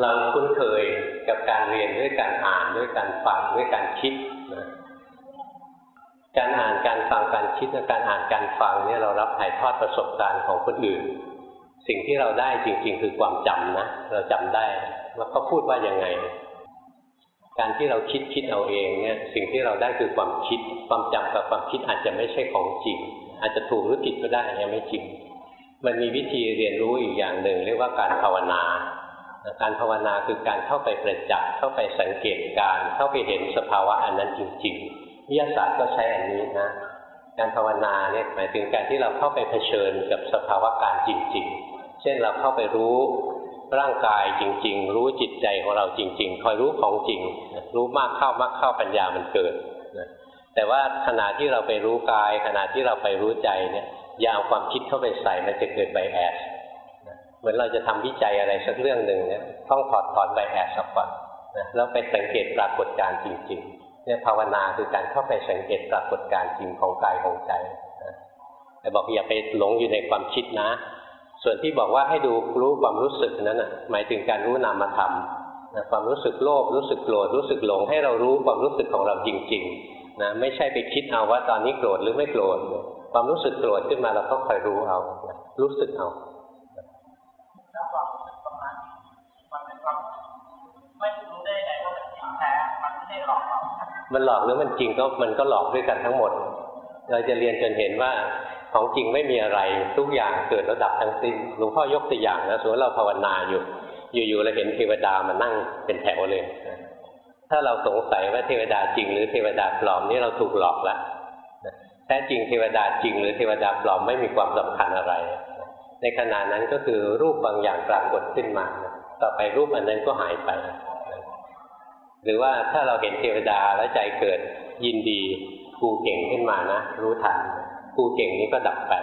เราคุ้นเคยกับการเรียนด้วยการอ่านด้วยการฟังด้วยการคิดนะการอ่านการฟังการคิดและการอ่านการฟังเนี่ยเรารับถ่ายทอดประสบการณ์ของคนอื่น สิ่งที่เราได้จริง ๆ คือความจำนะเราจำได้ว่าเขาพูดว่ายังไง การที่เราคิดคิดเอาเองเนี่ยสิ่งที่เราได้คือความคิด ความจำกับความคิดอาจจะไม่ใช่ของจริง อาจจะถูกหรือผิดก็ได้ยังไม่จริง มันมีวิธีเรียนรู้อีกอย่างหนึ่ง เรียกว่าการภาวนา การภาวนาคือการเข้าไปประจักษ์เข้าไปสังเกตการ เข้าไปเห็นสภาวะอันนั้นจริงๆวิทยาศาสตร์ก็ใช้อันนี้นะการภาวนาเนี่ยหมายถึงการที่เราเข้าไปเผชิญกับสภาวะการจริง ๆ เช่นเราเข้าไปรู้ร่างกายจริง ๆ รู้จิตใจของเราจริง ๆ คอยรู้ของจริง รู้มากเข้ามากเข้าปัญญามันเกิดแต่ว่าขณะที่เราไปรู้กาย ขณะที่เราไปรู้ใจเนี่ย อย่าเอาความคิดเข้าไปใส่มันจะเกิดไบแอสเหมือนเราจะทำวิจัยอะไรสักเรื่องหนึ่งเนี่ยต้องถอดถอนใบแอดสักก่อนนะแล้วไปสังเกตปรากฏการณ์จริงๆเนี่ยภาวนาคือการเข้าไปสังเกตปรากฏการณ์จริงของกายของใจนะแต่บอกอย่าไปหลงอยู่ในความคิดนะ ส่วนที่บอกว่าให้ดูรู้ความรู้สึกนั้นนะหมายถึงการรู้นามธรรมนะความรู้สึกโลภรู้สึกโกรธรู้สึกหลง ให้เรารู้ความรู้สึกของเราจริง ๆนะไม่ใช่ไปคิดเอาว่าตอนนี้โกรธหรือไม่โกรธ ความรู้สึกโกรธขึ้นมาเราก็คอยรู้เอา รู้สึกเอามันหลอกหรือมันจริงก็มันก็หลอกด้วยกันทั้งหมด เราจะเรียนจนเห็นว่าของจริงไม่มีอะไรทุกอย่างเกิดแล้วดับทั้งสิ้นหลวงพ่อยกตัวอย่างนะสมมติเราภาวนาอยู่ อยู่ๆเราเห็นเทวดามานั่งเป็นแถวเลย ถ้าเราสงสัยว่าเทวดาจริงหรือเทวดาปลอมนี่เราถูกหลอกแล้ว แท้จริงเทวดาจริง หรือเทวดาปลอมไม่มีความสำคัญอะไร ในขณะนั้นก็คือรูปบางอย่างปรากฏขึ้นมา ต่อไปรูปอันนั้นก็หายไป หรือว่าถ้าเราเห็นเทวดาแล้วใจเกิดยินดีครูเก่งขึ้นมานะ รู้ทันครูเก่งนี้ก็ดับไป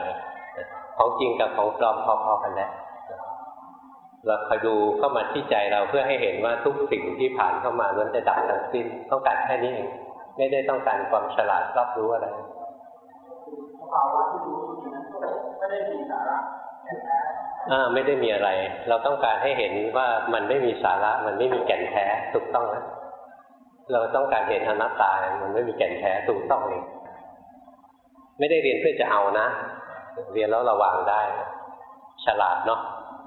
ของจริงกับของปลอมพอๆกันแล้วเราคอยดูเข้ามาที่ใจเราเพื่อให้เห็นว่าทุกสิ่งที่ผ่านเข้ามาล้วนจะดับทั้งสิ้นต้องการแค่นี้เองไม่ได้ต้องการความฉลาดรอบรู้อะไร ภาวะที่รู้ไม่ได้มีสาระอ่าไม่ได้มีอะไร เราต้องการให้เห็นว่ามันไม่มีสาระ มันไม่มีแก่นแท้ถูกต้องนะเราต้องการเห็นอนัตตา มันไม่มีแก่นแท้ถูกต้องเลยไม่ได้เรียนเพื่อจะเอานะ เรียนแล้วระวังได้ ฉลาดเนาะ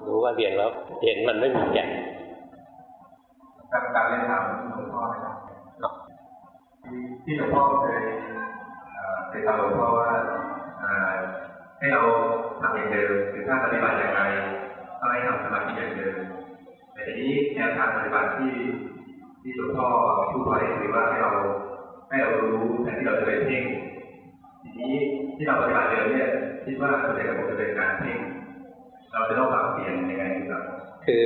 รู้ว่าเรียนแล้วเห็นมันไม่มีแก่นการเรียนถามหลวงพ่อนะครับที่หลวงพ่อเคยเคยถามหลวงพ่อว่า ให้เราทำอย่างเดิมคือถ้าปฏิบัติอย่างไรก็ให้ทำสมาธิอย่างเดิมแต่ทีนี้แนวทางปฏิบัติที่ที่หลวงพ่อพูดไว้คือว่าให้เราให้เรารู้แทนที่เราจะไปเพ่งทีนี้ที่เราปฏิบัติเดิมเนี่ยคิดว่าส่วนใหญ่ก็จะเป็นการเพ่งเราจะต้องปรับเปลี่ยนยังไงครับคือ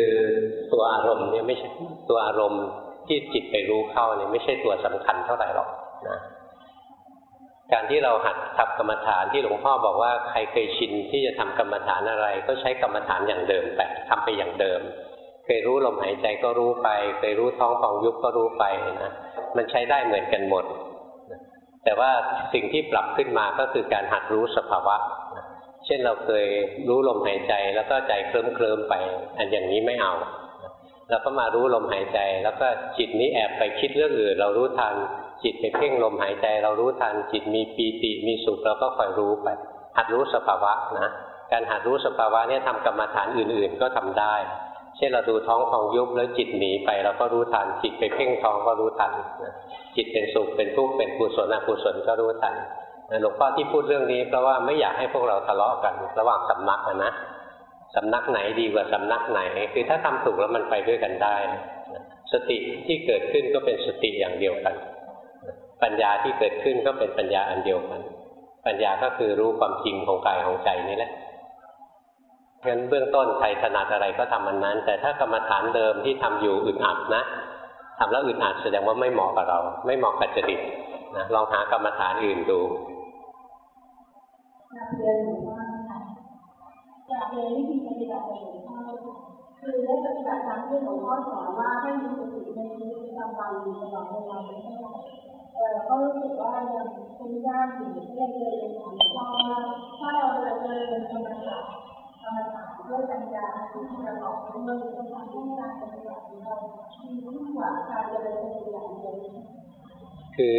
ตัวอารมณ์เนี่ยไม่ใช่ตัวอารมณ์ที่จิตไปรู้เข้าเนี่ยไม่ใช่ตัวสำคัญเท่าไหร่หรอกนะ การที่เราหัดทำกรรมฐานที่หลวงพ่อบอกว่าใครเคยชินที่จะทำกรรมฐานอะไร ก็ใช้กรรมฐานอย่างเดิมไปทำไปอย่างเดิม เคยรู้ลมหายใจก็รู้ไป เคยรู้ท้องฟองยุบก็รู้ไปนะมันใช้ได้เหมือนกันหมด แต่ว่าสิ่งที่ปรับขึ้นมาก็คือการหัดรู้สภาวะ เช่นเราเคยรู้ลมหายใจแล้วก็ใจเคลิ้มเคลิมไป อันอย่างนี้ไม่เอาเราก็มารู้ลมหายใจ แล้วก็จิตนี้แอบไปคิดเรื่องอื่น เรารู้ทัน จิตไปเพ่งลมหายใจเรารู้ทันจิตมีปีติมีสุขเราก็คอยรู้ไป หัดรู้สภาวะนะการหัดรู้สภาวะเนี่ยทำกรรมฐานอื่นๆ ก็ทำได้ เช่นเราดูท้องพองยุบแล้วจิตหนีไปเราก็รู้ทันจิตไปเพ่งท้องก็รู้ทันจิตเป็นสุขเป็นทุกข์เป็นกุศลอกุศลก็รู้ทันหลวงพ่อที่พูดเรื่องนี้เพราะว่าไม่อยากให้พวกเราทะเลาะกันระหว่างสำนักนะสำนักไหนดีกว่าสำนักไหน คือถ้าทำถูกแล้วมันไปด้วยกันได้ สติที่เกิดขึ้นก็เป็นสติอย่างเดียวกัน ปัญญาที่เกิดขึ้นก็เป็นปัญญาอันเดียวกัน ปัญญาก็คือรู้ความจริงของกายของใจนี่แหละเพราะฉะนั้นเบื้องต้นใครถนัดอะไรก็ทำมันนั้น แต่ถ้ากรรมฐานเดิมที่ทำอยู่อึดอัดนะทำแล้วอึดอัดแสดงว่าไม่เหมาะกับเรา ไม่เหมาะกับจริตนะลองหากรรมฐานอื่นดูอยากเรียนวิธีปฏิบัติของหลวงพ่อคือได้ปฏิบัติตามที่หลวงพ่อสอนว่าให้มีสติในชีวิตประจำวันตลอดเวลา ไม่ได้แต่ก็รู้สึกว่ายังคุ้มยากอยู่ที่จะเรียนถามหลวงพ่อว่าถ้าเราจะเรียนธรรมะธรรมะด้วยปัญญาที่จะบอกว่าเราต้องทำให้การปฏิบัติของเราดีขึ้นกว่าการเรียนปฏิบัติเลยวคือ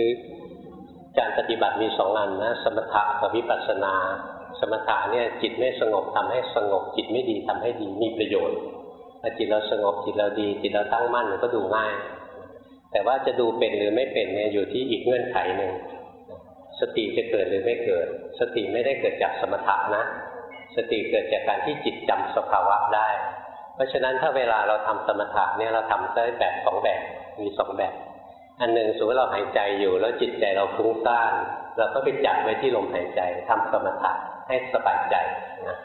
การปฏิบัติมีสองอันนะสมถะกับวิปัสสนา สมถะเนี่ยจิตไม่สงบทำให้สงบ จิตไม่ดีทำให้ดีมีประโยชน์ถ้าจิตเราสงบจิตเราดี จิตเราตั้งมั่นก็ดูง่าย แต่ว่าจะดูเป็นหรือไม่เป็นเนี่ยอยู่ที่อีกเงื่อนไขหนึ่งสติจะเกิดหรือไม่เกิด สติไม่ได้เกิดจากสมถะนะ สติเกิดจากการที่จิตจำสภาวะได้ เพราะฉะนั้นถ้าเวลาเราทำสมถะเนี่ยเราทำได้แบบสองแบบมีสองแบบ อันหนึ่งสมมติเราหายใจอยู่แล้วจิตใจเราฟุ้งซ่านเราก็ไปจับไว้ที่ลมหายใจทำสมถะให้สบายใจนะ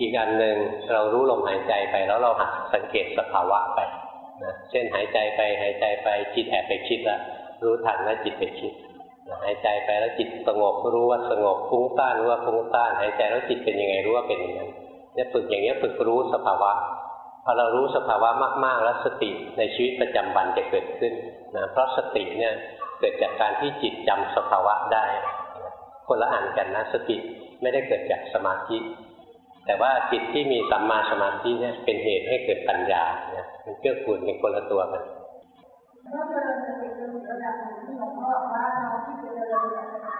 อีกอันหนึ่งเรารู้ลมหายใจไปแล้วเราหัดสังเกตสภาวะไป เช่นหายใจไปหายใจไปจิตแอบไปคิดแล้วรู้ทันว่าจิตไปคิดหายใจไปแล้วจิตสงบรู้ว่าสงบฟุ้งซ่านรู้ว่าฟุ้งซ่านหายใจแล้วจิตเป็นยังไงรู้ว่าเป็นอย่างนั้นเนี่ยฝึกอย่างนี้ฝึกรู้สภาวะพอเรารู้สภาวะมาก ๆ แล้วสติในชีวิตประจำวันจะเกิดขึ้นนะเพราะสติเนี่ยเกิดจากการที่จิตจำสภาวะได้ คนละอันกันนะสติไม่ได้เกิดจากสมาธิ แต่ว่าจิตที่มีสัมมาสมาธิเนี่ยเป็นเหตุให้เกิดปัญญาเนี่ยมันเกื้อกูลเป็นคนละตัวกันก็คือจะเป็นระดับที่หลวงพ่อบอกว่าเราที่จริญปัญญา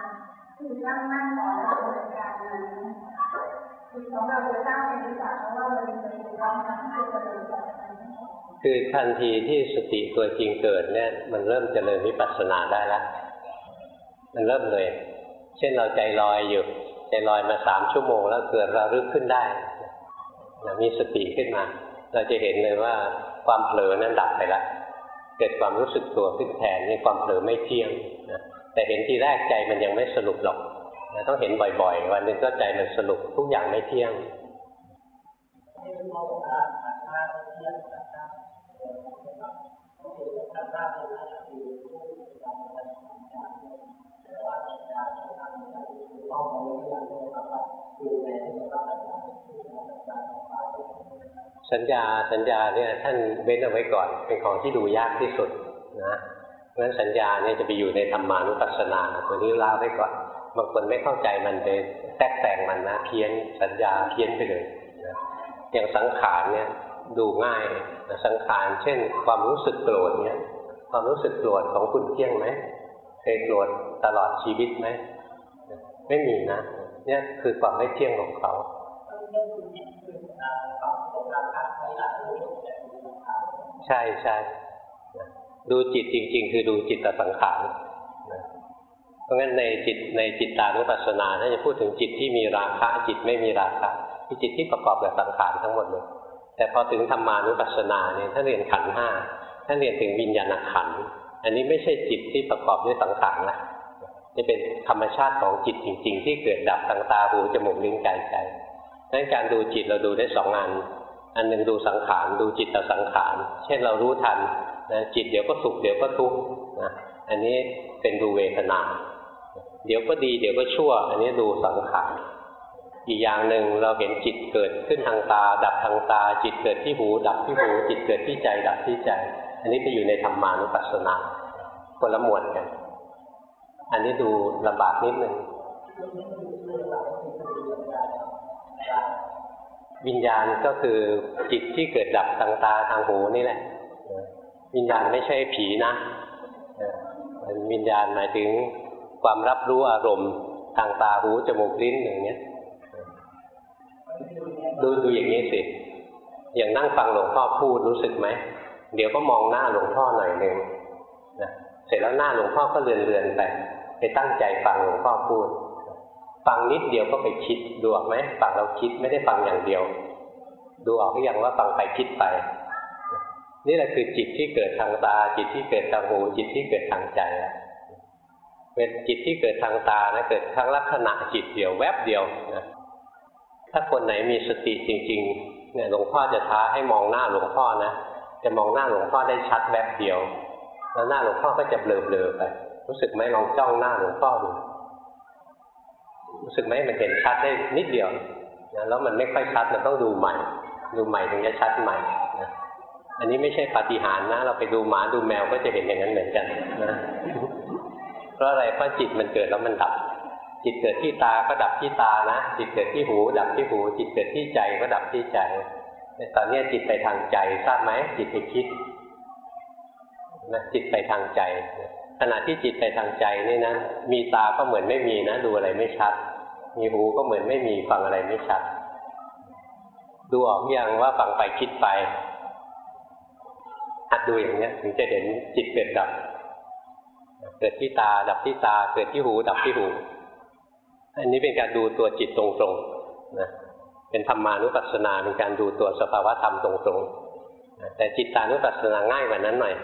คือตั้งมั่นต่อเราในการนั้นคือของเราจะตั้งเป็นวิสัยเพราะว่าเราเป็นความทำที่จะเริญคือทันทีที่สติตัวจริงเกิดเนี่ยมันเริ่มเจริญวิปัสสนาได้แล้วมันเริ่มเลย เช่นเราใจลอยอยู่ ใจลอยมาสามชั่วโมงแล้วเกิดระลึกขึ้นได้มีสติขึ้นมา เราจะเห็นเลยว่าความเผลอนั้นดับไปแล้วเกิดความรู้สึกตัวขึ้นแทนนี่ความเผลอไม่เที่ยงนะแต่เห็นทีแรกใจมันยังไม่สรุปหรอกนะต้องเห็นบ่อยๆ วันหนึ่งก็ใจมันสรุปทุกอย่างไม่เที่ยง งสัญญาสัญญาเนี่ยท่านเว้นเอาไว้ก่อน เป็นของที่ดูยากที่สุดนะเพราะฉะนั้นสัญญาเนี่ยจะไปอยู่ในธรรมานุปัสสนาตัวนี้เล่าไว้ก่อนบางคนไม่เข้าใจมันไปแทรกแต่งมันนะเพี้ยนสัญญาเพี้ยนไปเลยนะอย่างสังขารเนี่ยดูง่ายสังขารเช่น ความรู้สึกโกรธเนี่ยความรู้สึกโกรธของคุณเที่ยงไหม เคยโกรธตลอดชีวิตไหมไม่มีนะ เนี่ยคือความไม่เที่ยงของเขาใช่ใช่ดูจิตจริง ๆ คือดูจิตตสังขารเพราะงั้นในจิตในจิตตานุปัสสนาถ้าจะพูดถึงจิตที่มีราคะ จิตไม่มีราคะคือจิตที่ประกอบกับสังขารทั้งหมดเลยแต่พอถึงธรรมานุปัสสนาเนี่ยถ้าเรียนขันห้าถ้าเรียนถึงวิญญาณขัน อันนี้ไม่ใช่จิตที่ประกอบด้วยสังขารนะนี่เป็นธรรมชาติของจิตจริง ๆ ที่เกิดดับทางตาหูจมูกลิ้นกายใจนั้นการดูจิตเราดูได้สองงานอันหนึ่งดูสังขารดูจิตต่อสังขารเช่นเรารู้ทันนะจิตเดี๋ยวก็สุขเดี๋ยวก็ทุกข์นะอันนี้เป็นดูเวทนา เดี๋ยวก็ดีเดี๋ยวก็ชั่ว อันนี้ดูสังขารอีกอย่างหนึ่งเราเห็นจิตเกิดขึ้นทางตา ดับทางตา จิตเกิดที่หู ดับที่หู จิตเกิดที่ใจ ดับที่ใจ อันนี้จะอยู่ในธรรมานุปัสสนาคนละหมวดกัน อันนี้ดูลำบากนิดนึงวิญญาณก็คือจิตที่เกิดดับทางตาทางหูนี่แหละ วิญญาณไม่ใช่ผีนะวิญญาณหมายถึงความรับรู้อารมณ์ทางตาหูจมูกลิ้นอย่างเงี้ยดูดูอย่างนี้สิ อย่างนั่งฟังหลวงพ่อพูดรู้สึกไหม เดี๋ยวก็มองหน้าหลวงพ่อหน่อยหนึ่งนะเสร็จแล้วหน้าหลวงพ่อก็เลือนเลือนไปไปตั้งใจฟังหลวงพ่อพูด ฟังนิดเดียวก็ไปคิดดูออกไหมฟังเราคิดไม่ได้ฟังอย่างเดียว ดูออกหรือยังว่าฟังไปคิดไป นี่แหละคือจิตที่เกิดทางตา จิตที่เกิดทางหู จิตที่เกิดทางใจเป็นจิตที่เกิดทางตานะเกิดทั้งลักษณะจิตเดียวแวบเดียวนะถ้าคนไหนมีสติจริง ๆ เนี่ยหลวงพ่อจะท้าให้มองหน้าหลวงพ่อนะ จะมองหน้าหลวงพ่อได้ชัดแวบเดียว แล้วหน้าหลวงพ่อก็จะเบลอๆไป รู้สึกไหมลองจ้องหน้าหลวงพ่อดูรู้สึกไหมมันเห็นชัดได้นิดเดียวนะแล้วมันไม่ค่อยชัดมันต้องดูใหม่ ดูใหม่ถึงจะชัดใหม่นะอันนี้ไม่ใช่ปฏิหารนะ เราไปดูหมาดูแมวก็จะเห็นอย่างนั้นเหมือนกันนะเพราะอะไรเพราะจิตมันเกิดแล้วมันดับ จิตเกิดที่ตาก็ดับที่ตานะ จิตเกิดที่หู ดับที่หู จิตเกิดที่ใจก็ดับที่ใจ ตอนนี้จิตไปทางใจทราบไหมจิตไปคิดนะจิตไปทางใจ ขณะที่จิตไปทางใจนี่นะมีตาก็เหมือนไม่มีนะดูอะไรไม่ชัด มีหูก็เหมือนไม่มีฟังอะไรไม่ชัด ดูออกอย่างว่าฟังไปคิดไปหัดดูอย่างเนี้ย ถึงจะเห็นจิตเกิดดับ เกิดที่ตาดับที่ตา เกิดที่หู ดับที่หู อันนี้เป็นการดูตัวจิตตรงๆนะ เป็นธรรมานุปัสสนาเป็นการดูตัวสภาวะธรรมตรงๆ แต่จิตตานุปัสสนาง่ายกว่านั้นหน่อย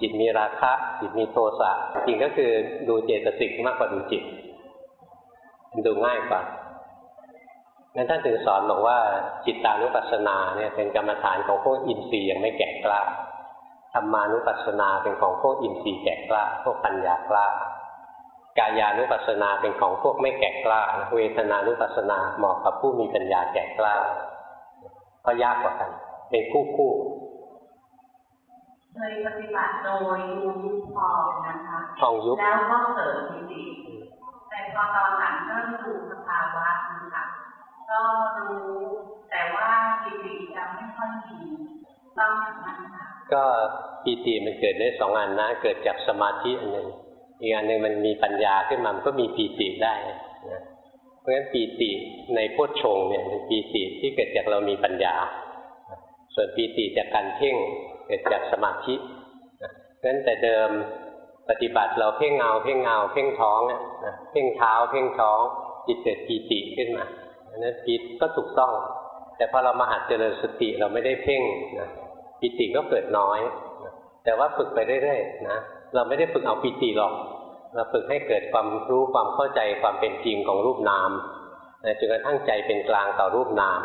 จิตมีราคะ จิตมีโทสะจริงก็คือดูเจตสิกมากกว่าดูจิตมันดูง่ายกว่างั้นท่านถึงสอนบอกว่าจิตตานุปัสสนาเนี่ยเป็นกรรมฐานของพวกอินทรีย์ยังไม่แก่กล้าธรรมานุปัสสนาเป็นของพวกอินทรีย์แก่กล้าพวกปัญญากล้า กายานุปัสสนาเป็นของพวกไม่แก่กล้าเวทนานุปัสสนาเหมาะกับผู้มีปัญญาแก่กล้าก็ยากกว่ากัน เป็นคู่คู่เคยปฏิบัติโดยดูยุบฟองนะคะฟองยุบแล้วก็เกิดปิติแต่พอตอนหลังก็ดูสภาวะนะคะก็รู้แต่ว่าปิติจะไม่ค่อยมีต้องอย่างนั้นค่ะก็ปีติมันเกิดได้สองอันนะ เกิดจากสมาธิอันหนึ่ง อีกอันหนึ่งมันมีปัญญาขึ้นมามันก็มีปีติได้นะเพราะฉะนั้นปีติในพุทชงเนี่ยเป็นปีติที่เกิดจากเรามีปัญญา ส่วนปีติจากการเพ่งเกิดจากสมาธิเพราะฉะนั้นแต่เดิมปฏิบัติเราเพ่งเงาเพ่งเงาเพ่งท้องเนี่ยเพ่งเท้าเพ่งท้องจิตเกิดปีติขึ้นมาอันนั้นปีติก็ถูกต้อง แต่พอเรามาหัดเจริญสติเราไม่ได้เพ่งนะปีติก็เกิดน้อย แต่ว่าฝึกไปเรื่อยๆนะ เราไม่ได้ฝึกเอาปีติหรอก เราฝึกให้เกิดความรู้ความเข้าใจความเป็นจริงของรูปนามจนกระทั่งใจเป็นกลางต่อรูปนาม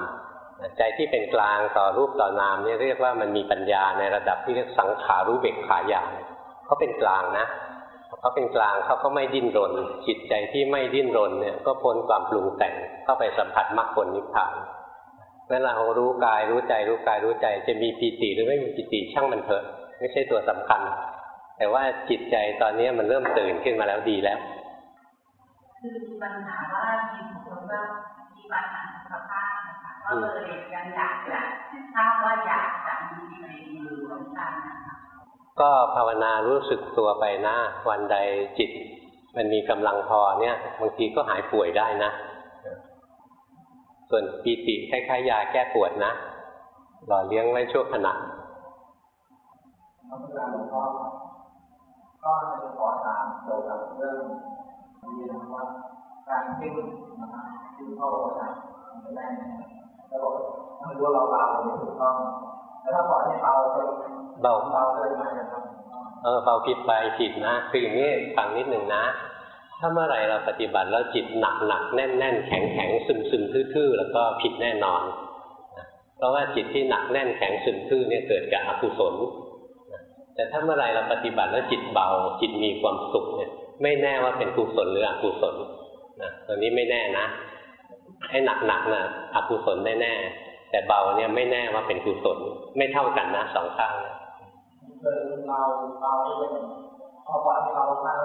ใจที่เป็นกลางต่อรูปต่อนามนี่เรียกว่ามันมีปัญญาในระดับที่เรียกสังขารู้เบกขาญาณเขาเป็นกลางนะเขาเป็นกลางเขาก็ไม่ดิ้นรน จิตใจที่ไม่ดิ้นรนเนี่ยก็พ้นความปรุงแต่งเข้าไปสัมผัสมรรคผลนิพพานเวลาเรารู้กายรู้ใจรู้กายรู้ใจ จะมีปีติหรือไม่มีปีติช่างมันเถอะ ไม่ใช่ตัวสำคัญ แต่ว่าจิตใจตอนนี้มันเริ่มตื่นขึ้นมาแล้วดีแล้วคือปัญหาว่ามีคนว่ามีปัญหาสุขภาพนะคะก็เลยยังอยากจะทราบว่าอยากจะมีในมือหลวงตานะคะก็ภาวนารู้สึกตัวไปนะวันใดจิต มันมีกำลังพอเนี่ยบางทีก็หายป่วยได้นะ ส่วนปีติคล้ายๆยาแก้ปวดนะหล่อเลี้ยงไว้ชั่วขณะ ก็จะขอถามเกี่ยวกับเรื่องเรียนว่าการที่นะครับที่พ่อบอนะไม่ได้นะแล้วบอกถ้ารู้ว่าเราเบาไม่ถูกต้องแล้วถ้าบอกให้เบาเกินเบาเบาเกินมาจะทเออเบาผิดไปผิดนะคืออย่างนี้ฟังนิดหนึ่งนะ ถ้าเมื่อไหร่เราปฏิบัติแล้วจิตหนักหนักแน่นแน่นแข็งแข็งซึมซึมทื่อๆแล้วก็ผิดแน่นอน เพราะว่าจิตที่หนักแน่นแข็งซึมทื่อเนี่ยเกิดจากอกุศล แต่ถ้าเมื่อไหร่เราปฏิบัติแล้วจิตเบา จิตมีความสุขเนี่ยไม่แน่ว่าเป็นกุศลหรืออกุศลนะตัวนี้ไม่แน่นะให้หนักหนักๆนะอกุศลแน่ๆแต่เบาเนี่ยไม่แน่ว่าเป็นกุศลไม่เท่ากันนะสองข้างนะำเกินเราเบาได้เลยพอปล่อยให้เราเข้า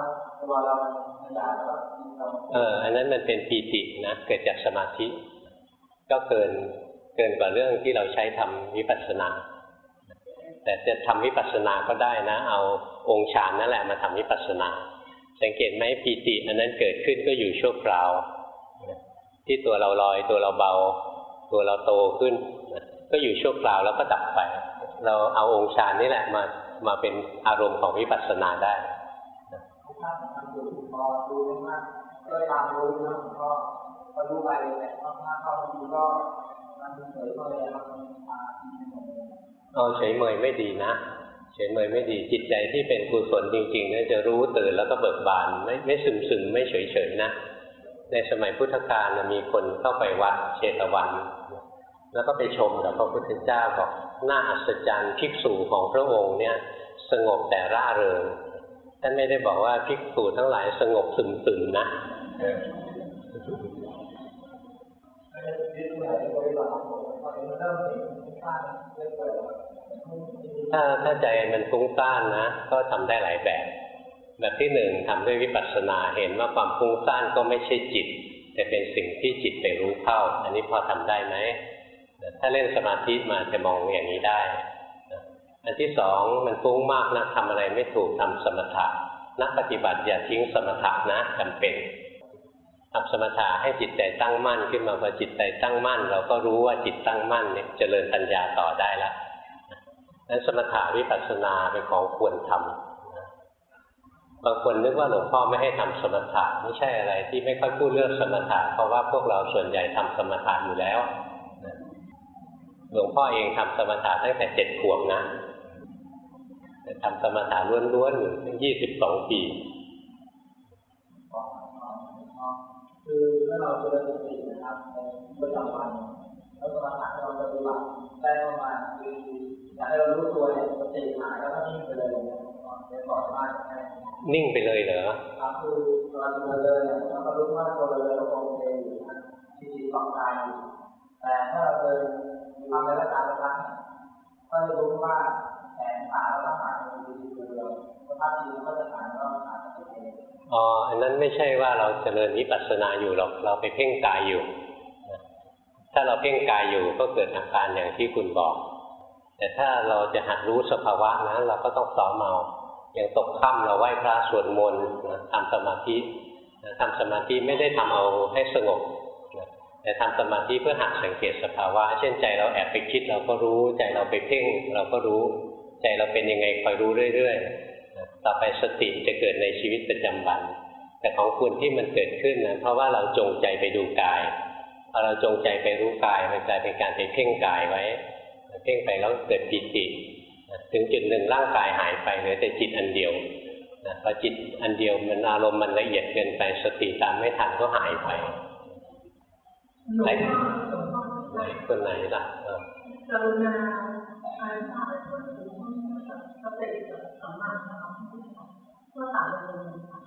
ตัวเรามันหยาบแล้วก็เราเอออันนั้นมันเป็นปีตินะเกิดจากสมาธิ ก็เกินเกินกว่าเรื่องที่เราใช้ทำวิปัสสนา แต่จะทำวิปัสสนาก็ได้นะ เอาองค์ฌานนั่นแหละมาทำวิปัสสนา สังเกตไหมปีติอันนั้นเกิดขึ้นก็อยู่ชั่วคราว ที่ตัวเราลอยตัวเราเบา ตัวเราโตขึ้น ก็อยู่ชั่วคราวแล้วก็ดับไป เราเอาองค์ฌานนี่แหละมามาเป็นอารมณ์ของวิปัสสนาได้ก็ตามรู้นะก็พอดูไปแต่มากๆเข้าบางทีก็มันเฉยเลยมัน เอาเฉยเมยไม่ดีนะเฉยเมยไม่ดีจิตใจที่เป็นกุศลจริงๆเนี่ยจะรู้ตื่นแล้วก็เบิกบานไม่ไม่ซึมซึมไม่เฉยเฉยนะ ในสมัยพุทธกาลมีคนเข้าไปวัดเชตวัน แล้วก็ไปชมกับพระพุทธเจ้าบอกน่าอัศจรรย์ภิกษุของพระองค์เนี่ยสงบแต่ร่าเริงท่านไม่ได้บอกว่าภิกษุทั้งหลายสงบซึมซึมนะ ถ้าถ้าใจมันฟุ้งซ่านนะ ก็ทำได้หลายแบบ แบบที่หนึ่งทำด้วยวิปัสสนาเห็นว่าความฟุ้งซ่านก็ไม่ใช่จิต แต่เป็นสิ่งที่จิตไปรู้เข้า อันนี้พอทำได้ไหมถ้าเล่นสมาธิมาจะมองอย่างนี้ได้อันที่สองมันฟุ้งมากนะทำอะไรไม่ถูกทำสมถะนักปฏิบัติอย่าทิ้งสมถะนะจำเป็น ทำสมถะให้จิตใจตั้งมั่นขึ้นมาพอจิตใจตั้งมั่น เราก็รู้ว่าจิตตั้งมั่นเนี่ยเจริญปัญญาต่อได้แล้วนั้นสมถะวิปัสสนาเป็นของควรทำบางคนนึกว่าหลวงพ่อไม่ให้ทำสมถะไม่ใช่อะไรที่ไม่ค่อยพูดเรื่องสมถะเพราะว่าพวกเราส่วนใหญ่ทำสมถะอยู่แล้วหลวงพ่อเองทำสมถะตั้งแต่เจ็ดขวบนะแต่ทำสมถะล้วนๆอยู่ตั้งยี่สิบสองปี คือเมื่อเราเจริญสตินะครับในประจำวันแล้วสมาธิเราปฏิบัติได้ประมาณคืออยากให้เรารู้ตัวเนี่ยสติหายแล้วก็นิ่งไปเลยเนี่ยเป็นก่อนมากแค่นิ่งไปเลยเหรอครับคือเราจะเดินเนี่ยเราก็รู้ว่าตัวเราเดินเราโอเคอยู่นะจิตจิตต่อกายอยู่แต่ถ้าเราเดินทำในระดับระดับก็จะรู้ว่าแขนขาเราหายไปอยู่ที่เดียวสภาพจิตก็จะหายแล้วหายไปเอ๋ออันนั้นไม่ใช่ว่าเราเจริญวิปัสสนาอยู่หรอกเราไปเพ่งกายอยู่ ถ้าเราเพ่งกายอยู่ก็เกิดอาการอย่างที่คุณบอก แต่ถ้าเราจะหัดรู้สภาวะนะเราก็ต้องซ้อมเอาอย่างตกค่ำเราไหว้พระสวดมนต์ทำสมาธิทำสมาธิไม่ได้ทำเอาให้สงบแต่ทำสมาธิเพื่อหัดสังเกตสภาวะ เช่นใจเราแอบไปคิดเราก็รู้ ใจเราไปเพ่งเราก็รู้ ใจเราเป็นยังไงคอยรู้เรื่อย ๆ ต่อไปสติจะเกิดในชีวิตประจำวัน แต่ของคุณที่มันเกิดขึ้นนะเพราะว่าเราจงใจไปดูกายพอเราจงใจไปรู้กายมันกลายเป็นการไปเพ่งกายไว้เพ่งไปแล้วเกิดปิติถึงจุดหนึ่งร่างกายหายไปเหลือแต่จิตอันเดียวนะพอจิตอันเดียวมันอารมณ์มันละเอียดเกินไปสติตามไม่ทันก็หายไปไหนไหนคนไหนล่ะเออกรุณาใช้ภาพพูดถึงสติกับสัมมาสมาธิเพื่อต่างกัน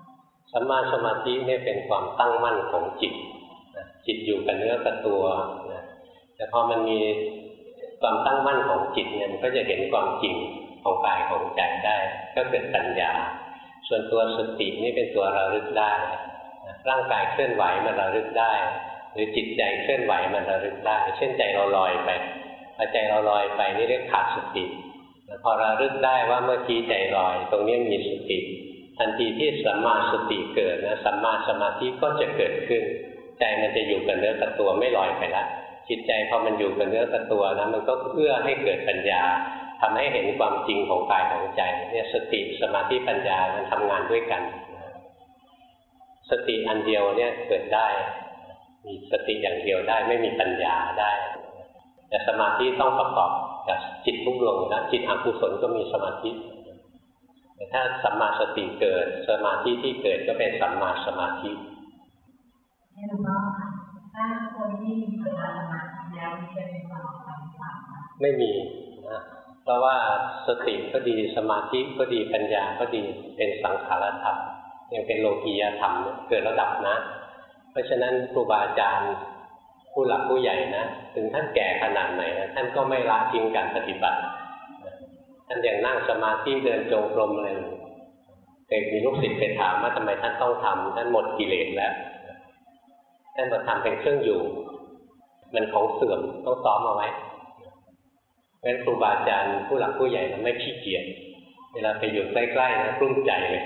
สัมมาสมาธิเนี่ยเป็นความตั้งมั่นของจิตจิตอยู่กับเนื้อกับตัวนะแต่พอมันมีความตั้งมั่นของจิตเนี่ยมันก็จะเห็นความจริงของกายของใจได้ ก็เกิดปัญญา ส่วนตัวสตินี่เป็นตัวระลึกได้ ร่างกายเคลื่อนไหวมันระลึกได้ หรือจิตใจเคลื่อนไหวมันระลึกได้ เช่นใจเราลอยไปพอใจเราลอยไปนี่เรียกขาดสติพอระลึกได้ว่าเมื่อกี้ใจลอย ตรงนี้มีสติ ทันทีที่สัมมาสติเกิดนะสัมมาสมาธิก็จะเกิดขึ้น ใจมันจะอยู่กับเนื้อกับตัวไม่ลอยไปละจิตใจพอมันอยู่กับเนื้อกับตัวนะมันก็เอื้อให้เกิดปัญญาทำให้เห็นความจริงของกายของใจเนี่ยสติสมาธิปัญญามันทำงานด้วยกัน สติอันเดียวเนี่ยเกิดได้ มีสติอย่างเดียวได้ไม่มีปัญญาได้ แต่สมาธิต้องประกอบกับจิตทุกดวงนะจิตอกุศลก็มีสมาธิ ถ้าสัมมาสติเกิด สมาธิที่เกิดก็เป็นสัมมาสมาธินี่หลวงพ่อค่ะถ้าคนที่มีสมาธิแล้วมีเป็นความสัมพันธ์ไม่มีนะเพราะว่าสติก็ดีสมาธิก็ดีปัญญาก็ดีเป็นสังขารธรรมยังเป็นโลกียธรรมเกิดระดับนะ เพราะฉะนั้นครูบาอาจารย์ผู้หลักผู้ใหญ่นะ ถึงท่านแก่ขนาดไหนนะท่านก็ไม่ละทิ้งการปฏิบัติ ท่านยังนั่งสมาธิเดินจงกรมอะไรเคยมีลูกศิษย์ไปถามว่าทำไมท่านต้องทำท่านหมดกิเลสแล้วท่านบอกทำเป็นเครื่องอยู่ มันของเสื่อมต้องซ้อมเอาไว้เพราะฉะนั้นครูบาอาจารย์ผู้หลักผู้ใหญ่นะไม่ขี้เกียจเวลาไปอยู่ใกล้ๆนะกลุ้มใจเลย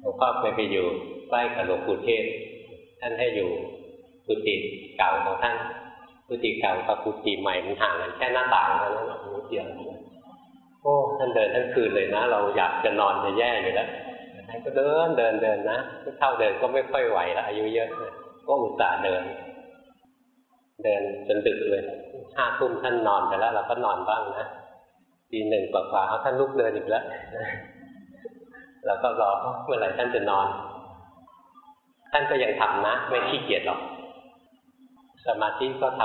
หลวงพ่อเคยไปอยู่ใกล้กับหลวงปู่เทศ ท่านให้อยู่กุฏิเก่าของท่านกุฏิเก่ากับกุฏิใหม่มันห่างกันแค่หน้าต่างเท่านั้นนิดเดียว โอ้ท่านเดินทั้งคืนเลยนะ เราอยากจะนอนจะแย่อยู่แล้วท่านก็เดินเดินเดินนะเท่าเดินก็ไม่ค่อยไหวล้วอายุเยอะก็อุตส่าห์เดิน เดินจนดึกเลยห้าทุ่มท่านนอนไปแล้วเราก็นอนบ้างนะตีหนึ่งกว่าๆเอาท่านลุกเดินอีกแล้วเราก็รอเมื่อไหร่ท่านจะนอน ท่านก็ยังทำนะ ไม่ขี้เกียจหรอก สมาธิก็ท